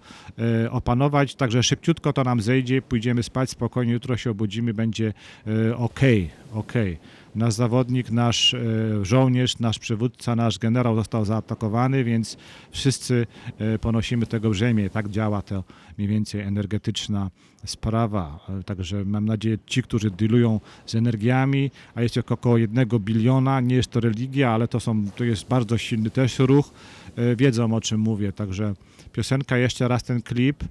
e, opanować. Także szybciutko to nam zejdzie, pójdziemy spać spokojnie, jutro się obudzimy, będzie e, ok, ok. Nasz zawodnik, nasz e, żołnierz, nasz przywódca, nasz generał został zaatakowany, więc wszyscy e, ponosimy tego brzemię. Tak działa to mniej więcej energetyczna sprawa. E, Także mam nadzieję, ci, którzy dealują z energiami, a jest ich około jednego biliona, nie jest to religia, ale to, są, to jest bardzo silny też ruch, wiedzą o czym mówię. Także piosenka, jeszcze raz ten klip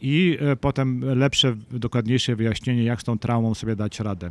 i potem lepsze, dokładniejsze wyjaśnienie, jak z tą traumą sobie dać radę.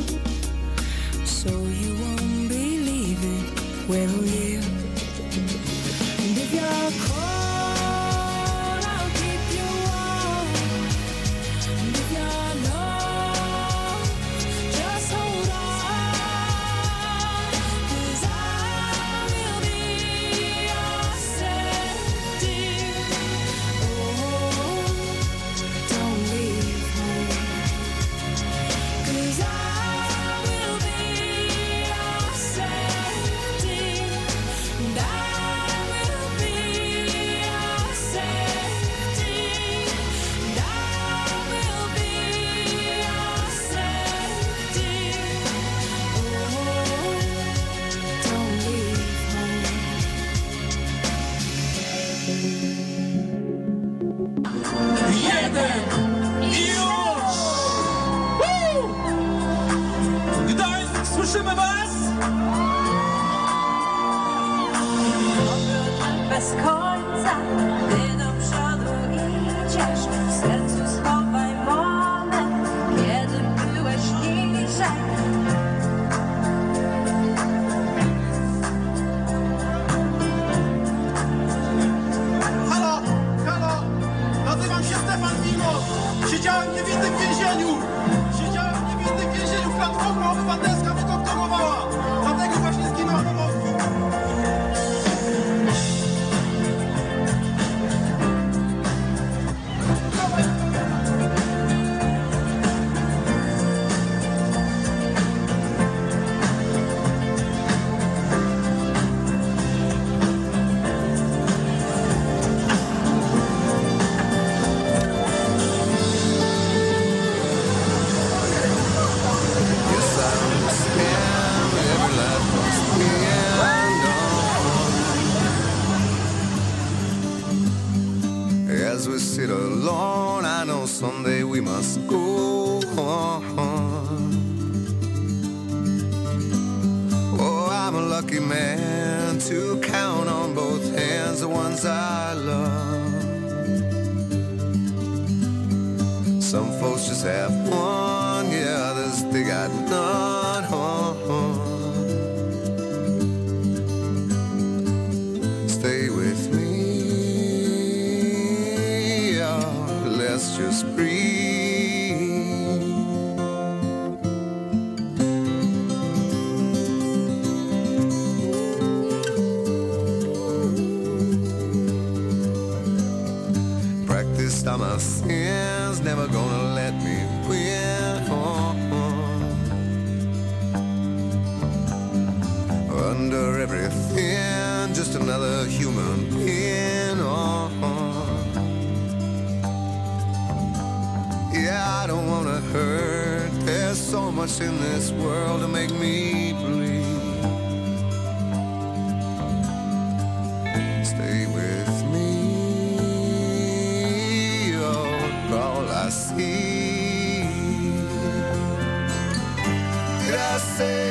this world to make me believe. Stay with me, you're all I see. Gracias.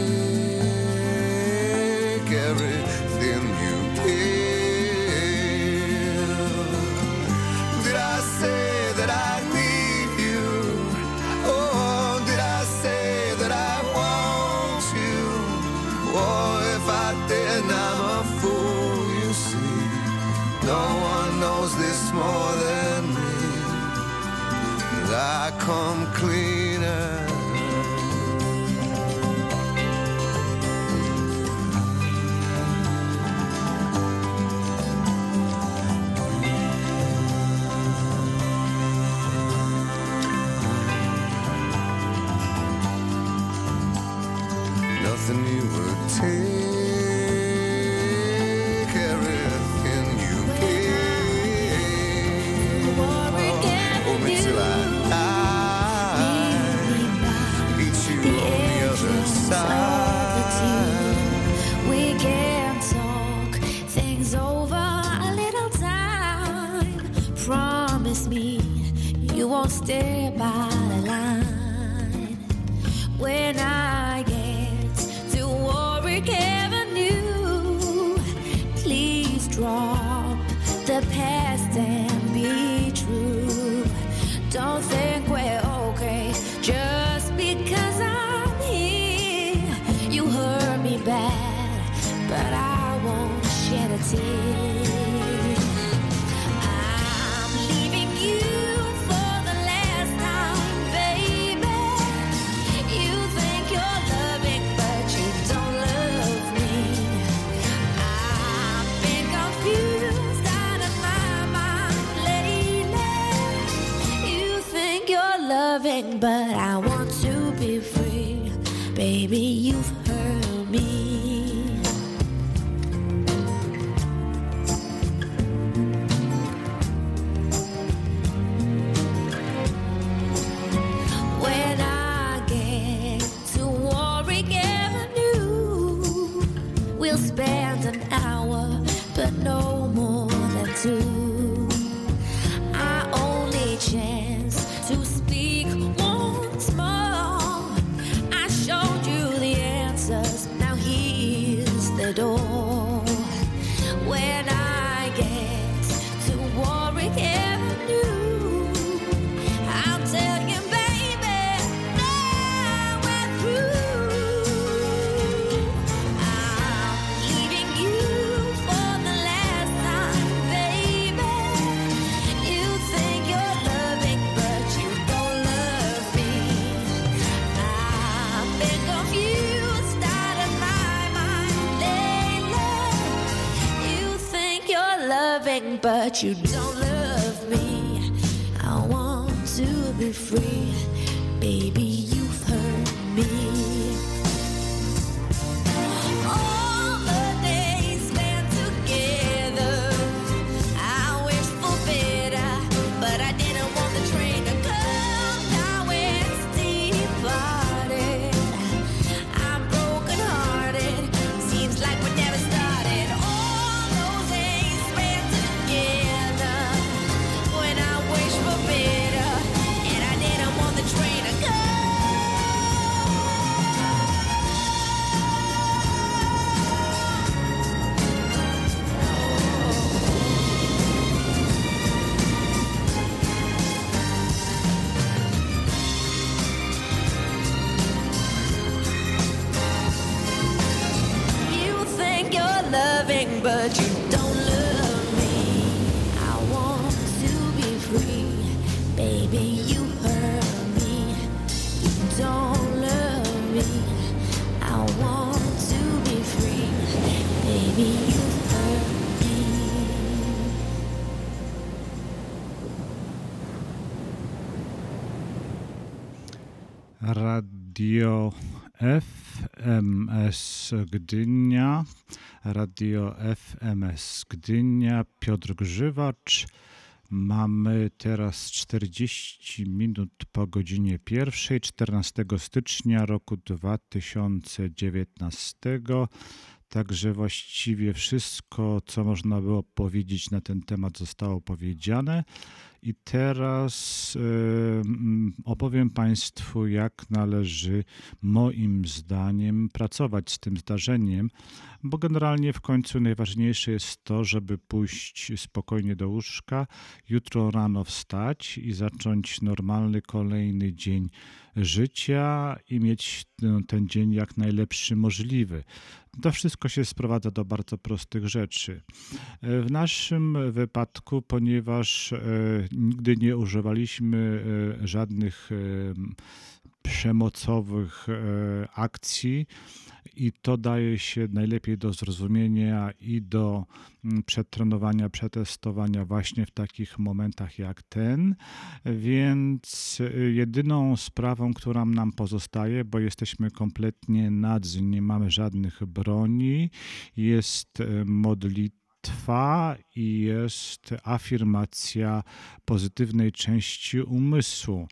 that you don't love me. I want to be free. Gdynia, Radio FMS Gdynia, Piotr Grzywacz. Mamy teraz 40 minut po godzinie pierwszej, 14 stycznia roku 2019. Także właściwie wszystko, co można było powiedzieć na ten temat, zostało powiedziane. I teraz e, mm, opowiem Państwu, jak należy, moim zdaniem, pracować z tym zdarzeniem, bo generalnie w końcu najważniejsze jest to, żeby pójść spokojnie do łóżka, jutro rano wstać i zacząć normalny kolejny dzień życia i mieć ten, ten dzień jak najlepszy możliwy. To wszystko się sprowadza do bardzo prostych rzeczy. W naszym wypadku, ponieważ e, nigdy nie używaliśmy e, żadnych e, przemocowych akcji i to daje się najlepiej do zrozumienia i do mm, przetrenowania, przetestowania właśnie w takich momentach jak ten. Więc e, jedyną sprawą, która nam pozostaje, bo jesteśmy kompletnie nadzy, nie mamy żadnych broni, jest e, modlitwa trwa i jest afirmacja pozytywnej części umysłu.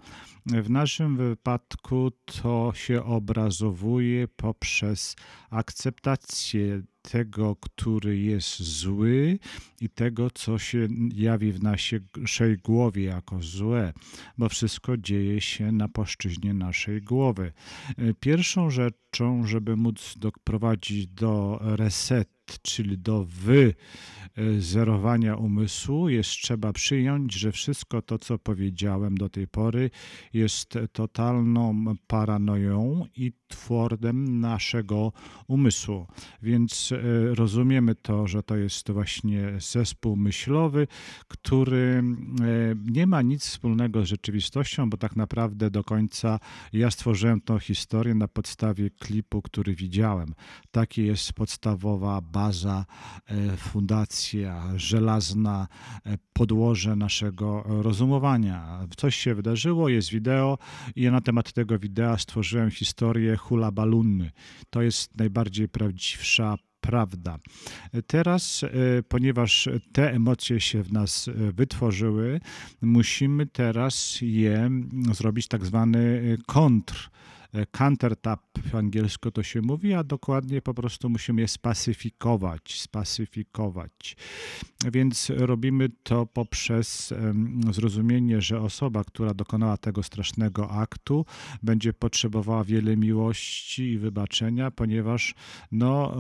W naszym wypadku to się obrazowuje poprzez akceptację tego, który jest zły i tego, co się jawi w naszej głowie jako złe, bo wszystko dzieje się na płaszczyźnie naszej głowy. Pierwszą rzeczą, żeby móc doprowadzić do reset, czyli do wyzerowania umysłu, jest trzeba przyjąć, że wszystko to, co powiedziałem do tej pory, jest totalną paranoją i twordem naszego umysłu. Więc e, rozumiemy to, że to jest właśnie zespół myślowy, który e, nie ma nic wspólnego z rzeczywistością, bo tak naprawdę do końca ja stworzyłem tą historię na podstawie klipu, który widziałem. Taki jest podstawowa baza, e, fundacja, żelazna podłoże naszego rozumowania. Coś się wydarzyło, jest wideo i ja na temat tego wideo stworzyłem historię hula balunny. To jest najbardziej prawdziwsza prawda. Teraz, e, ponieważ te emocje się w nas e, wytworzyły, musimy teraz je zrobić tak zwany e, kontr. Countertap po angielsku to się mówi, a dokładnie po prostu musimy je spacyfikować, spacyfikować. Więc robimy to poprzez zrozumienie, że osoba, która dokonała tego strasznego aktu, będzie potrzebowała wiele miłości i wybaczenia, ponieważ no,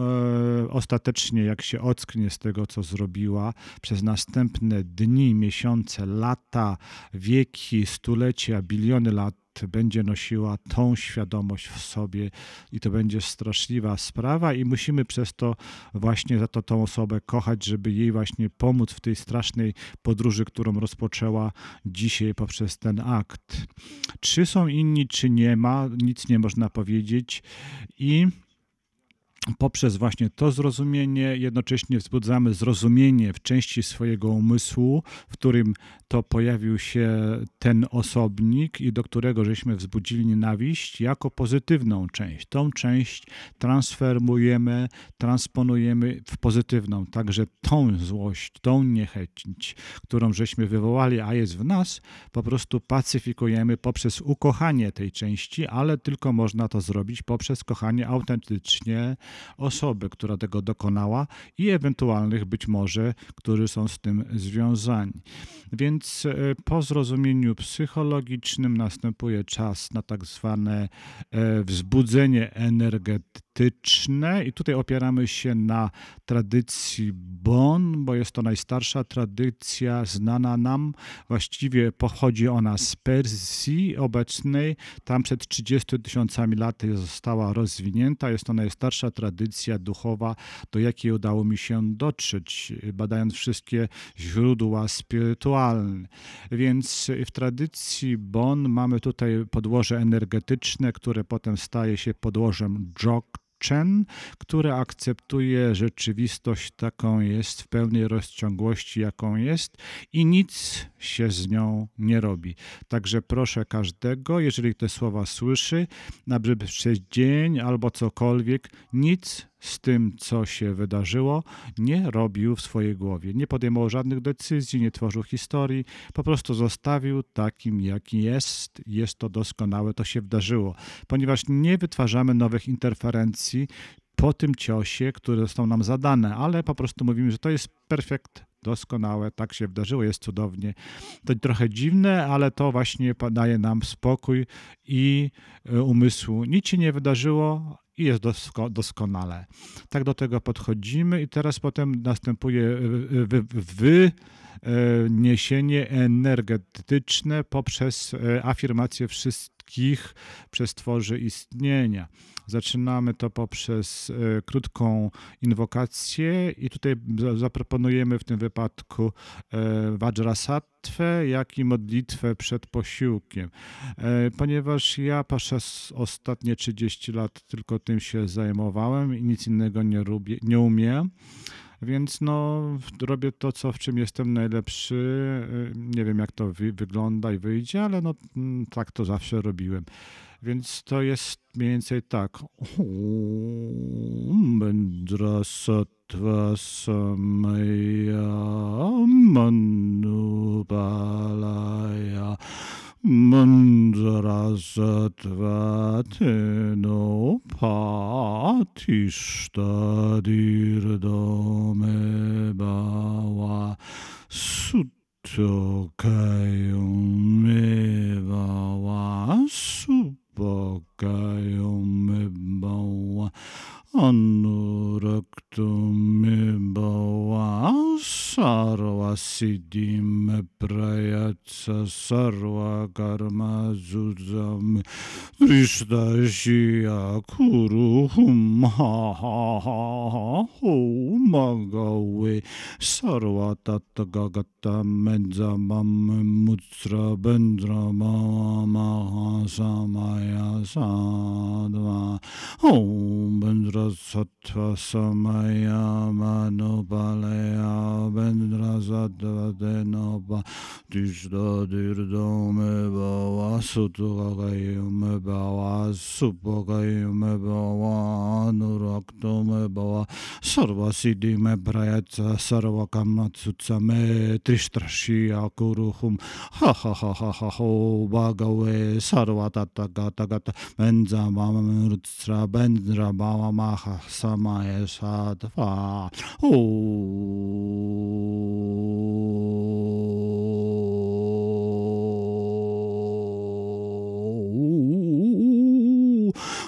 e, ostatecznie jak się ocknie z tego, co zrobiła, przez następne dni, miesiące, lata, wieki, stulecia, biliony lat, będzie nosiła tą świadomość w sobie i to będzie straszliwa sprawa i musimy przez to właśnie za to tą osobę kochać, żeby jej właśnie pomóc w tej strasznej podróży, którą rozpoczęła dzisiaj poprzez ten akt. Czy są inni, czy nie ma, nic nie można powiedzieć i poprzez właśnie to zrozumienie jednocześnie wzbudzamy zrozumienie w części swojego umysłu, w którym to pojawił się ten osobnik i do którego żeśmy wzbudzili nienawiść jako pozytywną część. Tą część transformujemy, transponujemy w pozytywną. Także tą złość, tą niechęć, którą żeśmy wywołali, a jest w nas, po prostu pacyfikujemy poprzez ukochanie tej części, ale tylko można to zrobić poprzez kochanie autentycznie osoby, która tego dokonała i ewentualnych być może, którzy są z tym związani. Więc e, po zrozumieniu psychologicznym następuje czas na tak zwane e, wzbudzenie energetyczne i tutaj opieramy się na tradycji Bon, bo jest to najstarsza tradycja znana nam. Właściwie pochodzi ona z Persji obecnej. Tam przed 30 tysiącami lat została rozwinięta. Jest to najstarsza tradycja duchowa, do jakiej udało mi się dotrzeć, badając wszystkie źródła spirytualne. Więc w tradycji Bon mamy tutaj podłoże energetyczne, które potem staje się podłożem Jok Chen, które akceptuje rzeczywistość taką jest, w pełnej rozciągłości jaką jest i nic się z nią nie robi. Także proszę każdego, jeżeli te słowa słyszy, aby przez dzień albo cokolwiek, nic z tym, co się wydarzyło, nie robił w swojej głowie. Nie podejmował żadnych decyzji, nie tworzył historii, po prostu zostawił takim, jaki jest. Jest to doskonałe, to się wydarzyło. Ponieważ nie wytwarzamy nowych interferencji, po tym ciosie, który został nam zadane, ale po prostu mówimy, że to jest perfekt, doskonałe, tak się wydarzyło, jest cudownie. To trochę dziwne, ale to właśnie daje nam spokój i e, umysłu. Nic się nie wydarzyło i jest dosko, doskonale. Tak do tego podchodzimy i teraz potem następuje e, wy, wy, niesienie energetyczne poprzez afirmację wszystkich przestworzy istnienia. Zaczynamy to poprzez e, krótką inwokację i tutaj zaproponujemy w tym wypadku e, Vajrasattwę, jak i modlitwę przed posiłkiem. Ponieważ ja przez ostatnie 30 lat tylko tym się zajmowałem i nic innego nie, lubię, nie umiem, więc no, robię to, co w czym jestem najlepszy. Y, nie wiem, jak to wy wygląda i wyjdzie, ale no, mm, tak to zawsze robiłem. Więc to jest mniej więcej tak. Mędra sattva samaya manupalaya Mandrasatveno patishtadirudome bhava sutokayum bhava supokayum bawa. anuraktmebavasarvasidim prayatsa sarva karma zudzam vrishtashiya kuruhum ha ha ha magave sarva tatgagatam menjamam mutsra bendramam mahasamaya sadva om bendra Satvassamaya Manopalaya Vendra Sattvatenapa Tishta Dirdome Bhava Sutugakayume Bhava Supakayume Bhava Anuraktome Bhava Sarvasiddhime Prayatsa Sarvakamatsutsame Trishtrashi Akuruhum Ha ha ha ha ha ho Bhagave Sarvatata Gata Gata Benza Mama Mrutsra Benza Mama Maha Samaya Sadhava. Oh.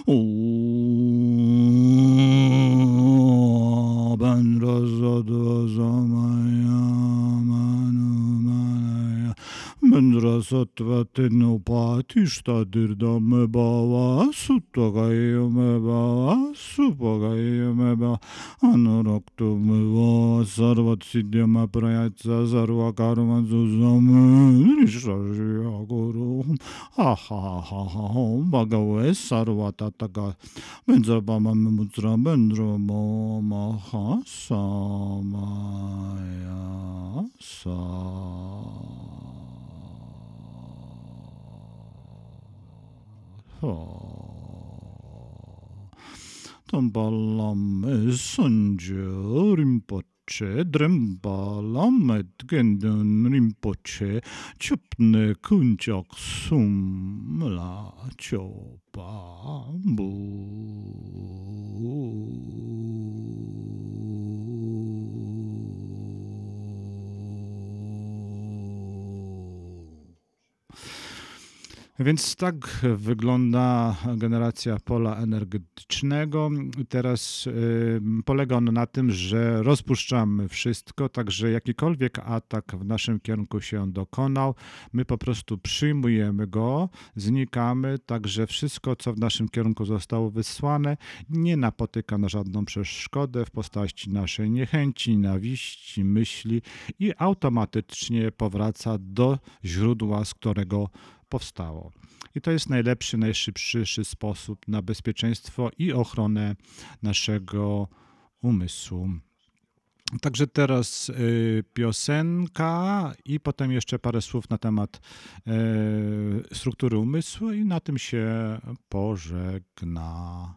Oh. სათვათნოპათი შტადირდამებავა სუტაგაიომებავა სუპაგაიომება ანუროქტომევა სარვაციდემა პრაიცა ზარვა კარმანზუზამ რიშაჟიაგორომ აჰაჰაჰა მაგავე სარვატატაგა მენძაბამა მუძრამენ რომო მაჰა სამაია სა. Tambalam Sanjo Rinpoche, Drembalam Edgendun Rinpoche, Chupne Kunchak Sumla Chopa Więc tak wygląda generacja pola energetycznego. Teraz y, polega on na tym, że rozpuszczamy wszystko, także jakikolwiek atak w naszym kierunku się dokonał, my po prostu przyjmujemy go, znikamy, także wszystko, co w naszym kierunku zostało wysłane, nie napotyka na żadną przeszkodę w postaci naszej niechęci, nienawiści, myśli i automatycznie powraca do źródła, z którego powstało. I to jest najlepszy, najszybszy sposób na bezpieczeństwo i ochronę naszego umysłu. Także teraz y, piosenka i potem jeszcze parę słów na temat y, struktury umysłu i na tym się pożegnamy.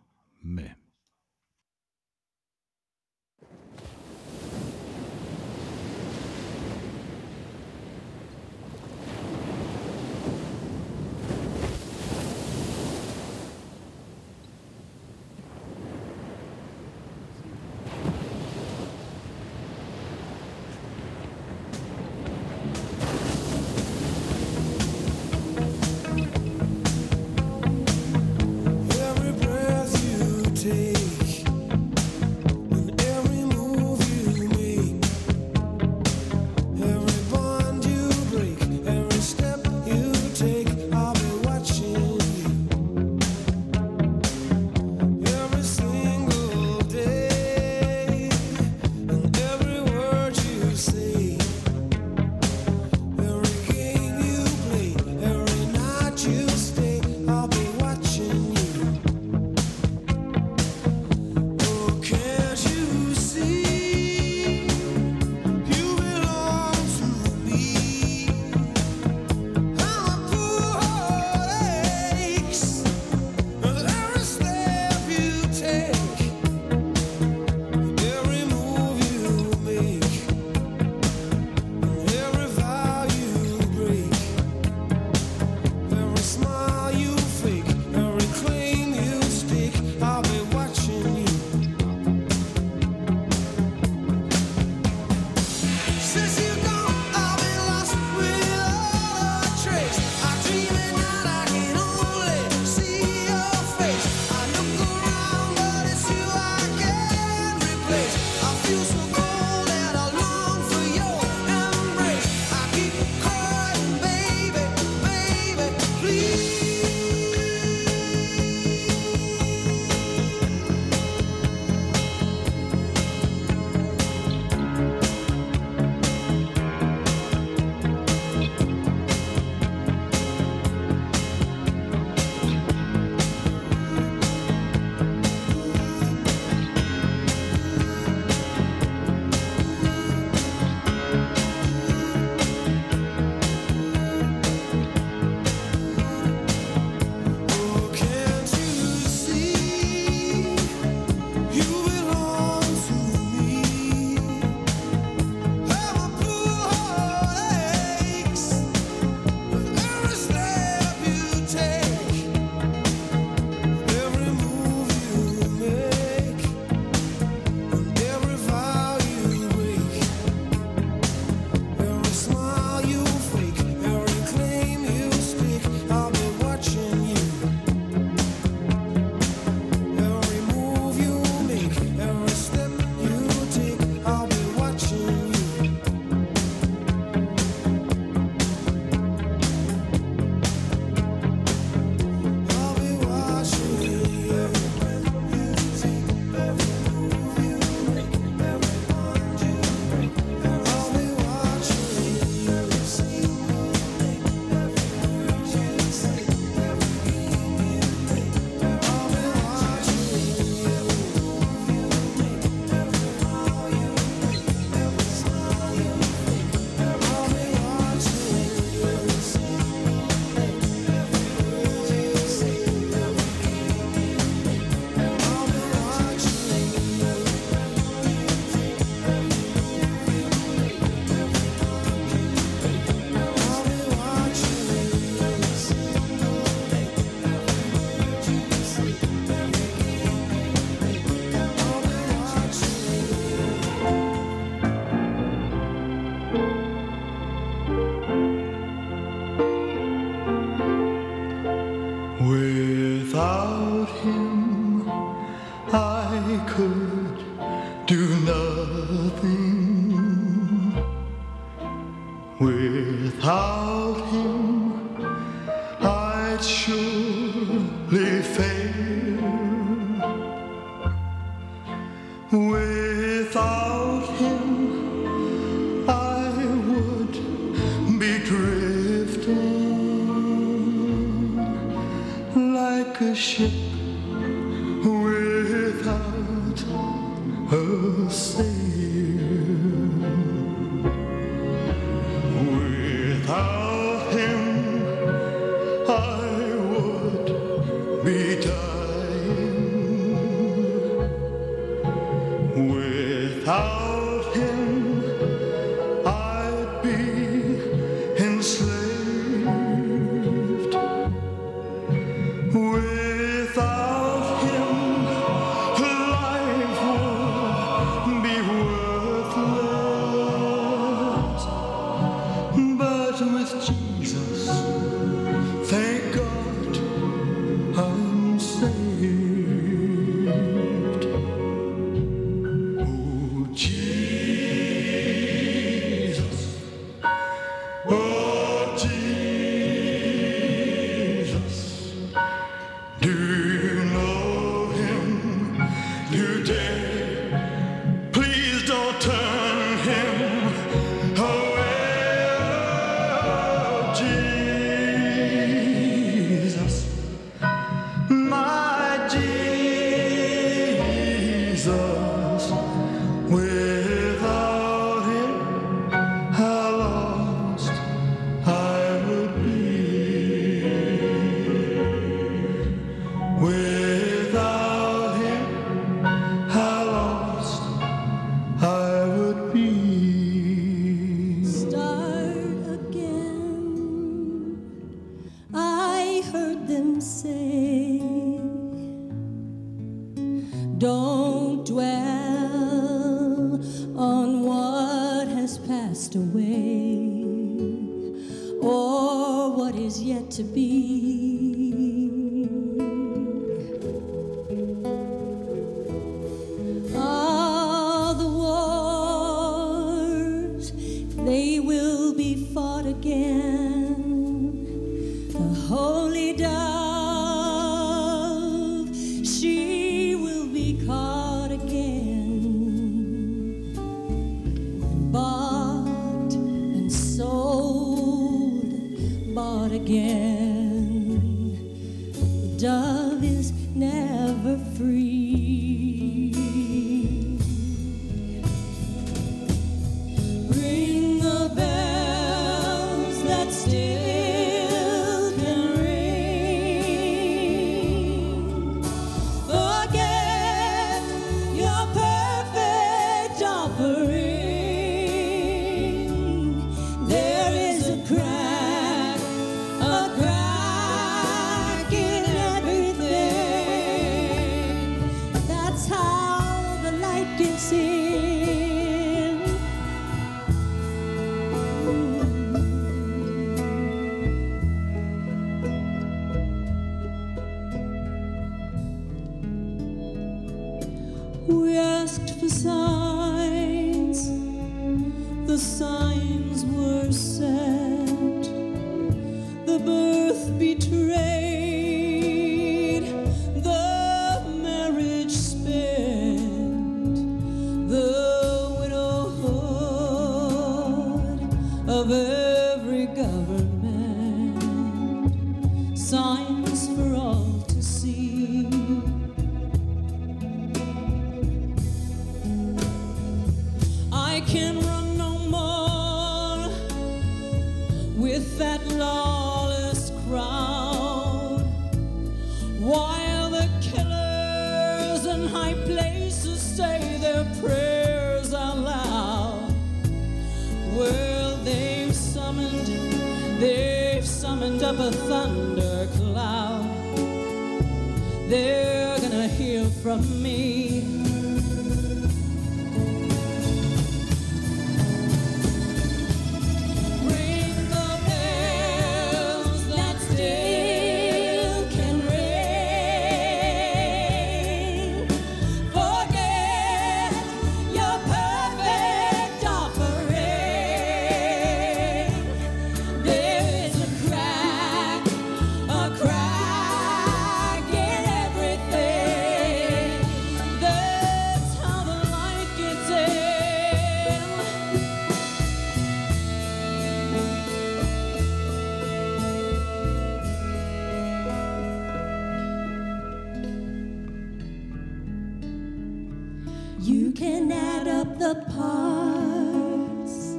You can add up the parts,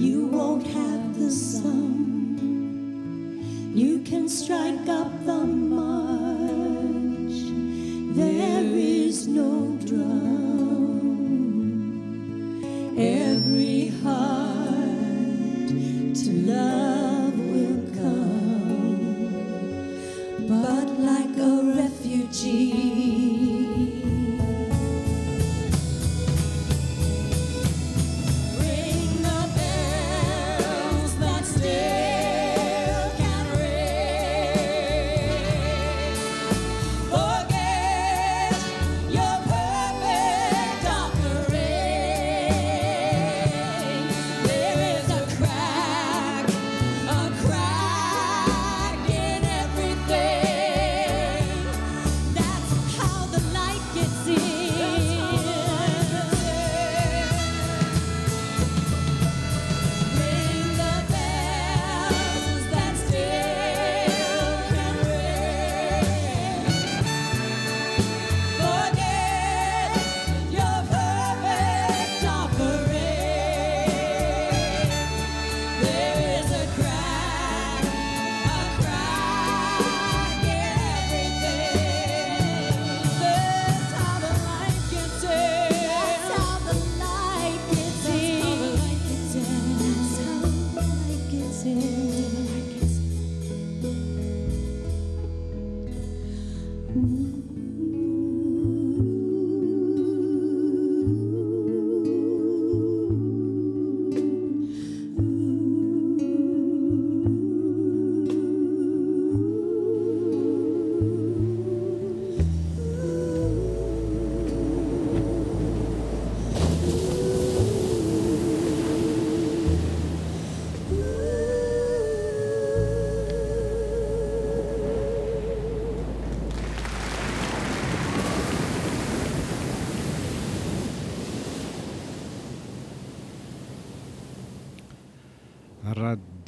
you won't have the sum. You can strike up the march, there is no drum. Every heart to love will come, but like a refugee.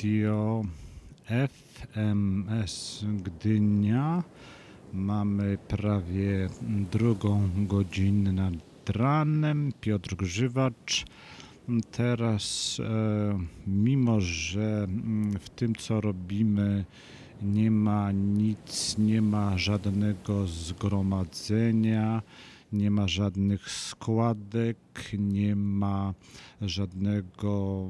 Radio FMS Gdynia. Mamy prawie drugą godzinę nad ranem. Piotr Grzywacz. Teraz, e, mimo że mm, w tym, co robimy, nie ma nic, nie ma żadnego zgromadzenia, nie ma żadnych składek, nie ma żadnego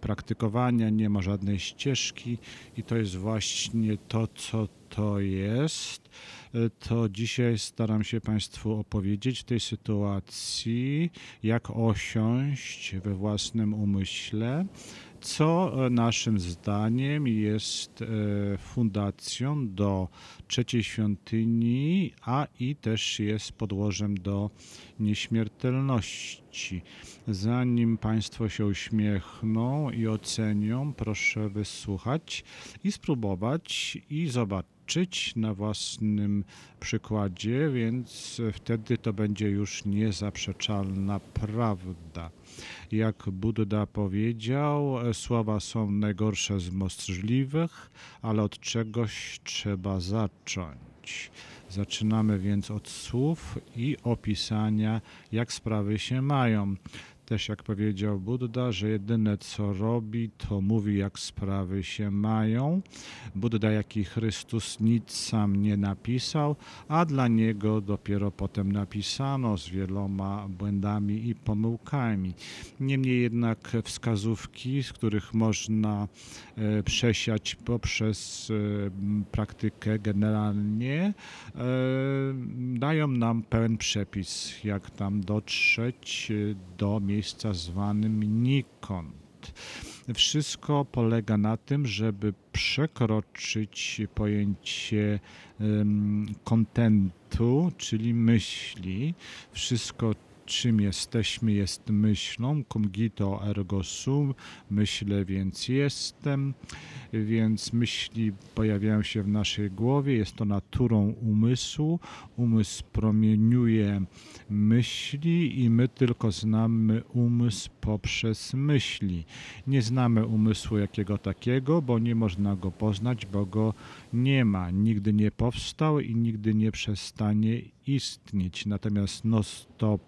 praktykowania, nie ma żadnej ścieżki i to jest właśnie to, co to jest. E, To dzisiaj staram się Państwu opowiedzieć w tej sytuacji, jak osiąść we własnym umyśle, co e, naszym zdaniem jest e, fundacją do trzeciej świątyni, a i też jest podłożem do nieśmiertelności. Zanim Państwo się uśmiechną i ocenią, proszę wysłuchać i spróbować i zobaczyć na własnym przykładzie, więc wtedy to będzie już niezaprzeczalna prawda. Jak Buddha powiedział, słowa są najgorsze z możliwych, ale od czegoś trzeba zacząć. Zaczynamy więc od słów i opisania, jak sprawy się mają. Też jak powiedział Buddha, że jedyne co robi, to mówi, jak sprawy się mają. Buddha, jak i Chrystus, nic sam nie napisał, a dla niego dopiero potem napisano z wieloma błędami i pomyłkami. Niemniej jednak wskazówki, z których można e, przesiać poprzez e, praktykę generalnie, e, dają nam pełen przepis, jak tam dotrzeć do miejsca zwanym Nikont. Wszystko polega na tym, żeby przekroczyć pojęcie kontentu, czyli myśli. Wszystko, czym jesteśmy, jest myślą. Cum ergo sum. Myślę, więc jestem. Więc myśli pojawiają się w naszej głowie. Jest to naturą umysłu. Umysł promieniuje myśli i my tylko znamy umysł poprzez myśli. Nie znamy umysłu jakiego takiego, bo nie można go poznać, bo go nie ma. Nigdy nie powstał i nigdy nie przestanie istnieć. Natomiast non-stop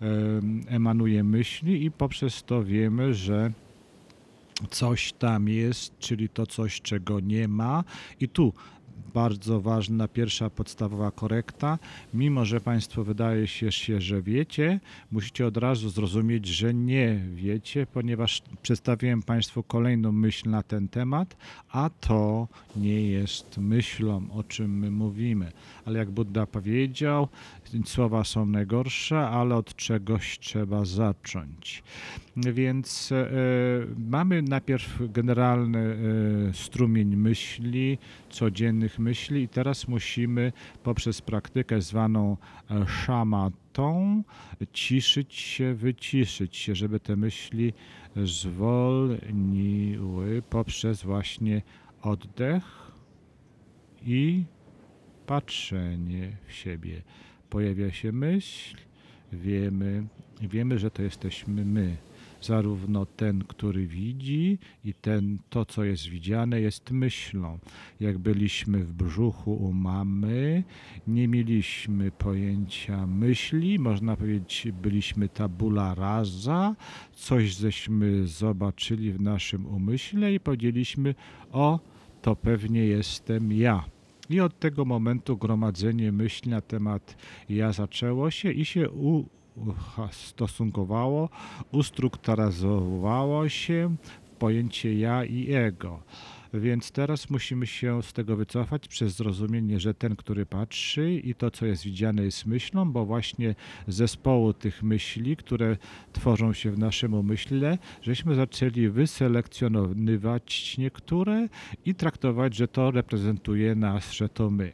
em, emanuje myśli i poprzez to wiemy, że coś tam jest, czyli to coś, czego nie ma. I tu bardzo ważna pierwsza podstawowa korekta. Mimo, że Państwo wydaje się, że wiecie, musicie od razu zrozumieć, że nie wiecie, ponieważ przedstawiłem Państwu kolejną myśl na ten temat, a to nie jest myślą, o czym my mówimy. Ale jak Buddha powiedział, słowa są najgorsze, ale od czegoś trzeba zacząć. Więc e, mamy najpierw generalny e, strumień myśli, codziennych myśli i teraz musimy poprzez praktykę zwaną e, szamatą ciszyć się, wyciszyć się, żeby te myśli zwolniły poprzez właśnie oddech i patrzenie w siebie. Pojawia się myśl, wiemy, wiemy, że to jesteśmy my. Zarówno ten, który widzi, i ten, to, co jest widziane, jest myślą. Jak byliśmy w brzuchu u mamy, nie mieliśmy pojęcia myśli, można powiedzieć, byliśmy tabula rasa, coś żeśmy zobaczyli w naszym umyśle i powiedzieliśmy, o, to pewnie jestem ja. I od tego momentu gromadzenie myśli na temat ja zaczęło się i się u, stosunkowało, ustrukturyzowało się w pojęcie ja i ego. Więc teraz musimy się z tego wycofać przez zrozumienie, że ten, który patrzy i to, co jest widziane, jest myślą, bo właśnie zespołu tych myśli, które tworzą się w naszym umyśle, żeśmy zaczęli wyselekcjonowywać niektóre i traktować, że to reprezentuje nas, że to my.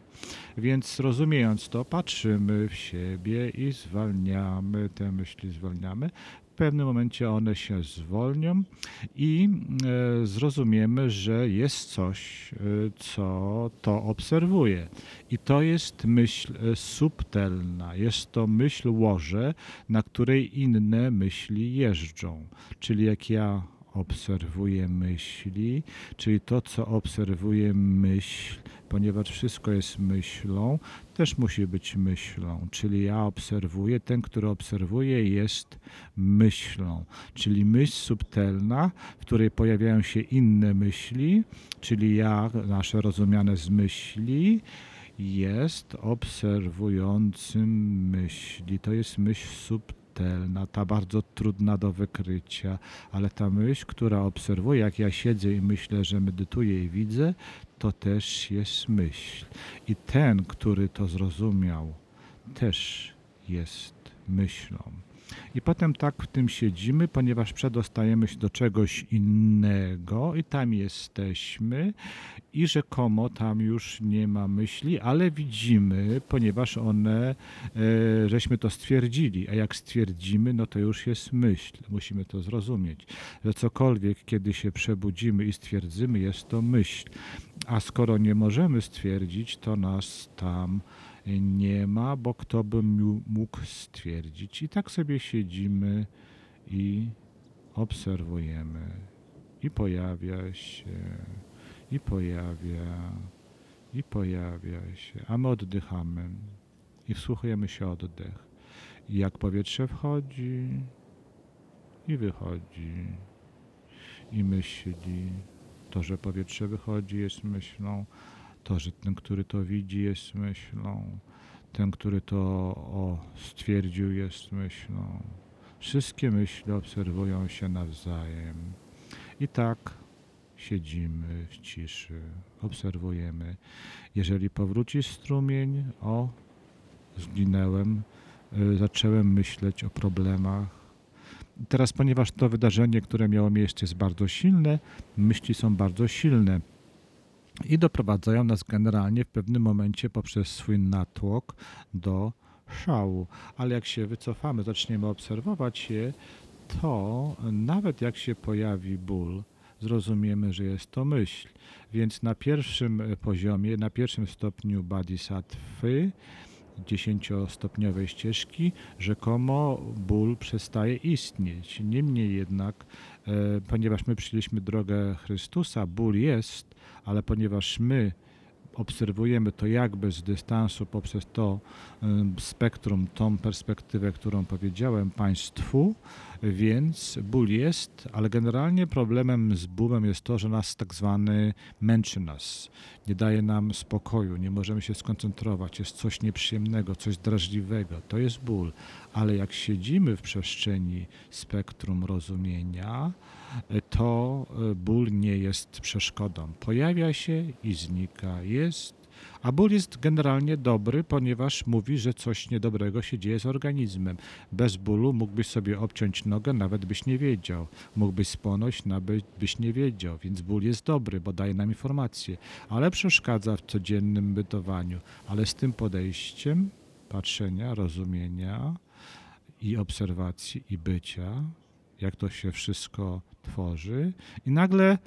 Więc rozumiejąc to, patrzymy w siebie i zwalniamy te myśli, zwalniamy. Pewnym momencie one się zwolnią i e, zrozumiemy, że jest coś, e, co to obserwuje. I to jest myśl e, subtelna, jest to myśl łoże, na której inne myśli jeżdżą. Czyli jak ja obserwuję myśli, czyli to, co obserwuje myśl, ponieważ wszystko jest myślą, też musi być myślą. Czyli ja obserwuję, ten, który obserwuje, jest myślą. Czyli myśl subtelna, w której pojawiają się inne myśli, czyli ja, nasze rozumiane z myśli, jest obserwującym myśli. To jest myśl subtelna, ta bardzo trudna do wykrycia, ale ta myśl, która obserwuje, jak ja siedzę i myślę, że medytuję i widzę, to też jest myśl. I ten, który to zrozumiał, też jest myślą. I potem tak w tym siedzimy, ponieważ przedostajemy się do czegoś innego i tam jesteśmy i rzekomo tam już nie ma myśli, ale widzimy, ponieważ one, e, żeśmy to stwierdzili, a jak stwierdzimy, no to już jest myśl. Musimy to zrozumieć, że cokolwiek, kiedy się przebudzimy i stwierdzimy, jest to myśl. A skoro nie możemy stwierdzić, to nas tam nie ma, bo kto by mógł stwierdzić. I tak sobie siedzimy i obserwujemy. I pojawia się, i pojawia, i pojawia się. A my oddychamy i wsłuchujemy się oddech. I jak powietrze wchodzi i wychodzi. I myśli. To, że powietrze wychodzi, jest myślą. To, że ten, który to widzi, jest myślą. Ten, który to o, stwierdził, jest myślą. Wszystkie myśli obserwują się nawzajem. I tak siedzimy w ciszy, obserwujemy. Jeżeli powróci strumień, o, zginęłem, y, zacząłem myśleć o problemach. Teraz, ponieważ to wydarzenie, które miało miejsce, jest bardzo silne, myśli są bardzo silne i doprowadzają nas generalnie w pewnym momencie poprzez swój natłok do szału. Ale jak się wycofamy, zaczniemy obserwować je, to nawet jak się pojawi ból, zrozumiemy, że jest to myśl. Więc na pierwszym e, poziomie, na pierwszym stopniu bodhisattwy, dziesięciostopniowej ścieżki, rzekomo ból przestaje istnieć. Niemniej jednak, e, ponieważ my przyjęliśmy drogę Chrystusa, ból jest, ale ponieważ my obserwujemy to jakby z dystansu poprzez to spektrum, tą perspektywę, którą powiedziałem Państwu, więc ból jest, ale generalnie problemem z bólem jest to, że nas tak zwany męczy nas, nie daje nam spokoju, nie możemy się skoncentrować, jest coś nieprzyjemnego, coś drażliwego, to jest ból, ale jak siedzimy w przestrzeni spektrum rozumienia, to y, ból nie jest przeszkodą. Pojawia się i znika, jest a ból jest generalnie dobry, ponieważ mówi, że coś niedobrego się dzieje z organizmem. Bez bólu mógłbyś sobie obciąć nogę, nawet byś nie wiedział. Mógłbyś spłonąć, nawet byś nie wiedział. Więc ból jest dobry, bo daje nam informacje, ale przeszkadza w codziennym bytowaniu. Ale z tym podejściem patrzenia, rozumienia i obserwacji i bycia, jak to się wszystko tworzy, i nagle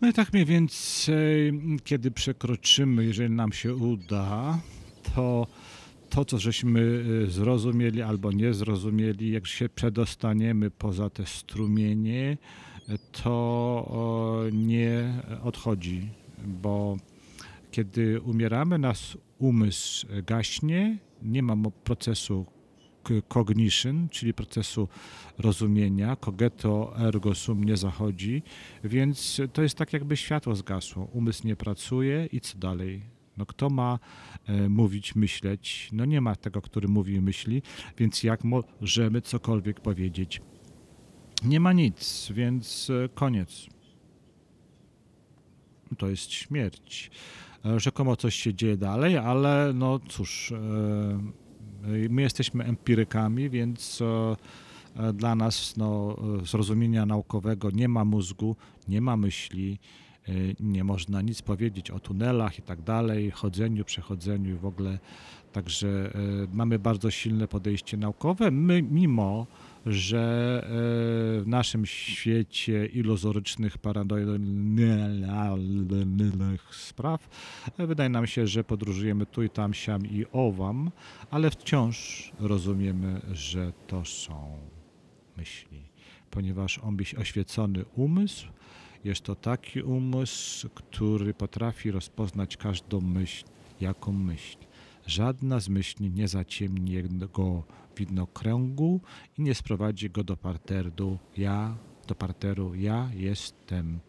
No i tak mniej więcej, kiedy przekroczymy, jeżeli nam się uda, to to, co żeśmy y, zrozumieli albo nie zrozumieli, jak się przedostaniemy poza te strumienie, to nie odchodzi, bo kiedy umieramy, nasz umysł gaśnie, nie ma procesu cognition, czyli procesu rozumienia, cogeto ergo sum nie zachodzi, więc to jest tak jakby światło zgasło, umysł nie pracuje i co dalej? No kto ma e, mówić, myśleć? No nie ma tego, który mówi i myśli, więc jak możemy cokolwiek powiedzieć? Nie ma nic, więc e, koniec. To jest śmierć. E, Rzekomo coś się dzieje dalej, ale no cóż, my jesteśmy empirykami, więc e, e, dla nas no, e, zrozumienia naukowego nie ma mózgu, nie ma myśli, e, nie można nic powiedzieć o tunelach i tak dalej, chodzeniu, przechodzeniu w ogóle. Także mamy bardzo silne podejście naukowe, my, mimo że e, w naszym świecie iluzorycznych, paradojnych spraw e, wydaje nam się, że podróżujemy tu i tam, siam i owam, ale wciąż rozumiemy, że to są myśli, ponieważ on byś oświecony umysł jest to taki umysł, który potrafi rozpoznać każdą myśl jako myśl. Żadna z myśli nie zaciemni jego widnokręgu i nie sprowadzi go do parteru ja, do parteru ja jestem.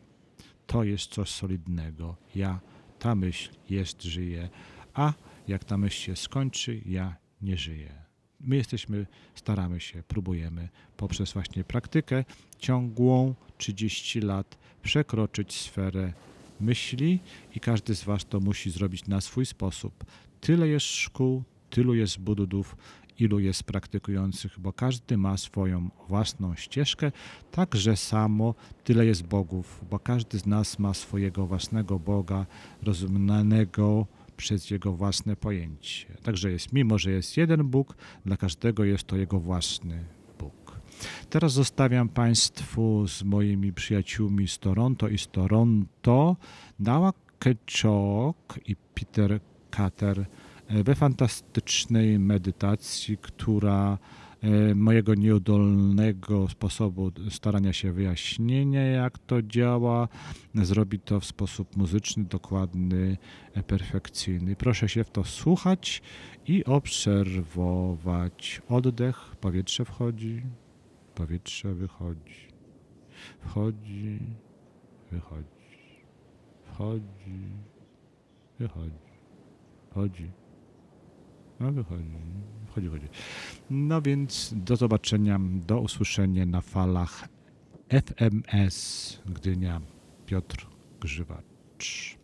To jest coś solidnego. Ja, ta myśl jest, żyje, a jak ta myśl się skończy, ja nie żyję. My jesteśmy, staramy się, próbujemy poprzez właśnie praktykę ciągłą 30 lat przekroczyć sferę myśli i każdy z Was to musi zrobić na swój sposób. Tyle jest szkół, tylu jest budów, ilu jest praktykujących, bo każdy ma swoją własną ścieżkę, także samo tyle jest bogów, bo każdy z nas ma swojego własnego Boga, rozumianego przez jego własne pojęcie. Także jest, mimo że jest jeden Bóg, dla każdego jest to jego własny Bóg. Teraz zostawiam Państwu z moimi przyjaciółmi z Toronto i z Toronto Dała Keczok i Peter Kater we fantastycznej medytacji, która e, mojego nieudolnego sposobu starania się wyjaśnienia, jak to działa, zrobi to w sposób muzyczny, dokładny, e, perfekcyjny. Proszę się w to słuchać i obserwować. Oddech, powietrze wchodzi, powietrze wychodzi, wchodzi, wychodzi, wchodzi, wychodzi, wchodzi. No wychodzi. Chodzi, chodzi. No więc do zobaczenia, do usłyszenia na falach FMS Gdynia Piotr Grzywacz.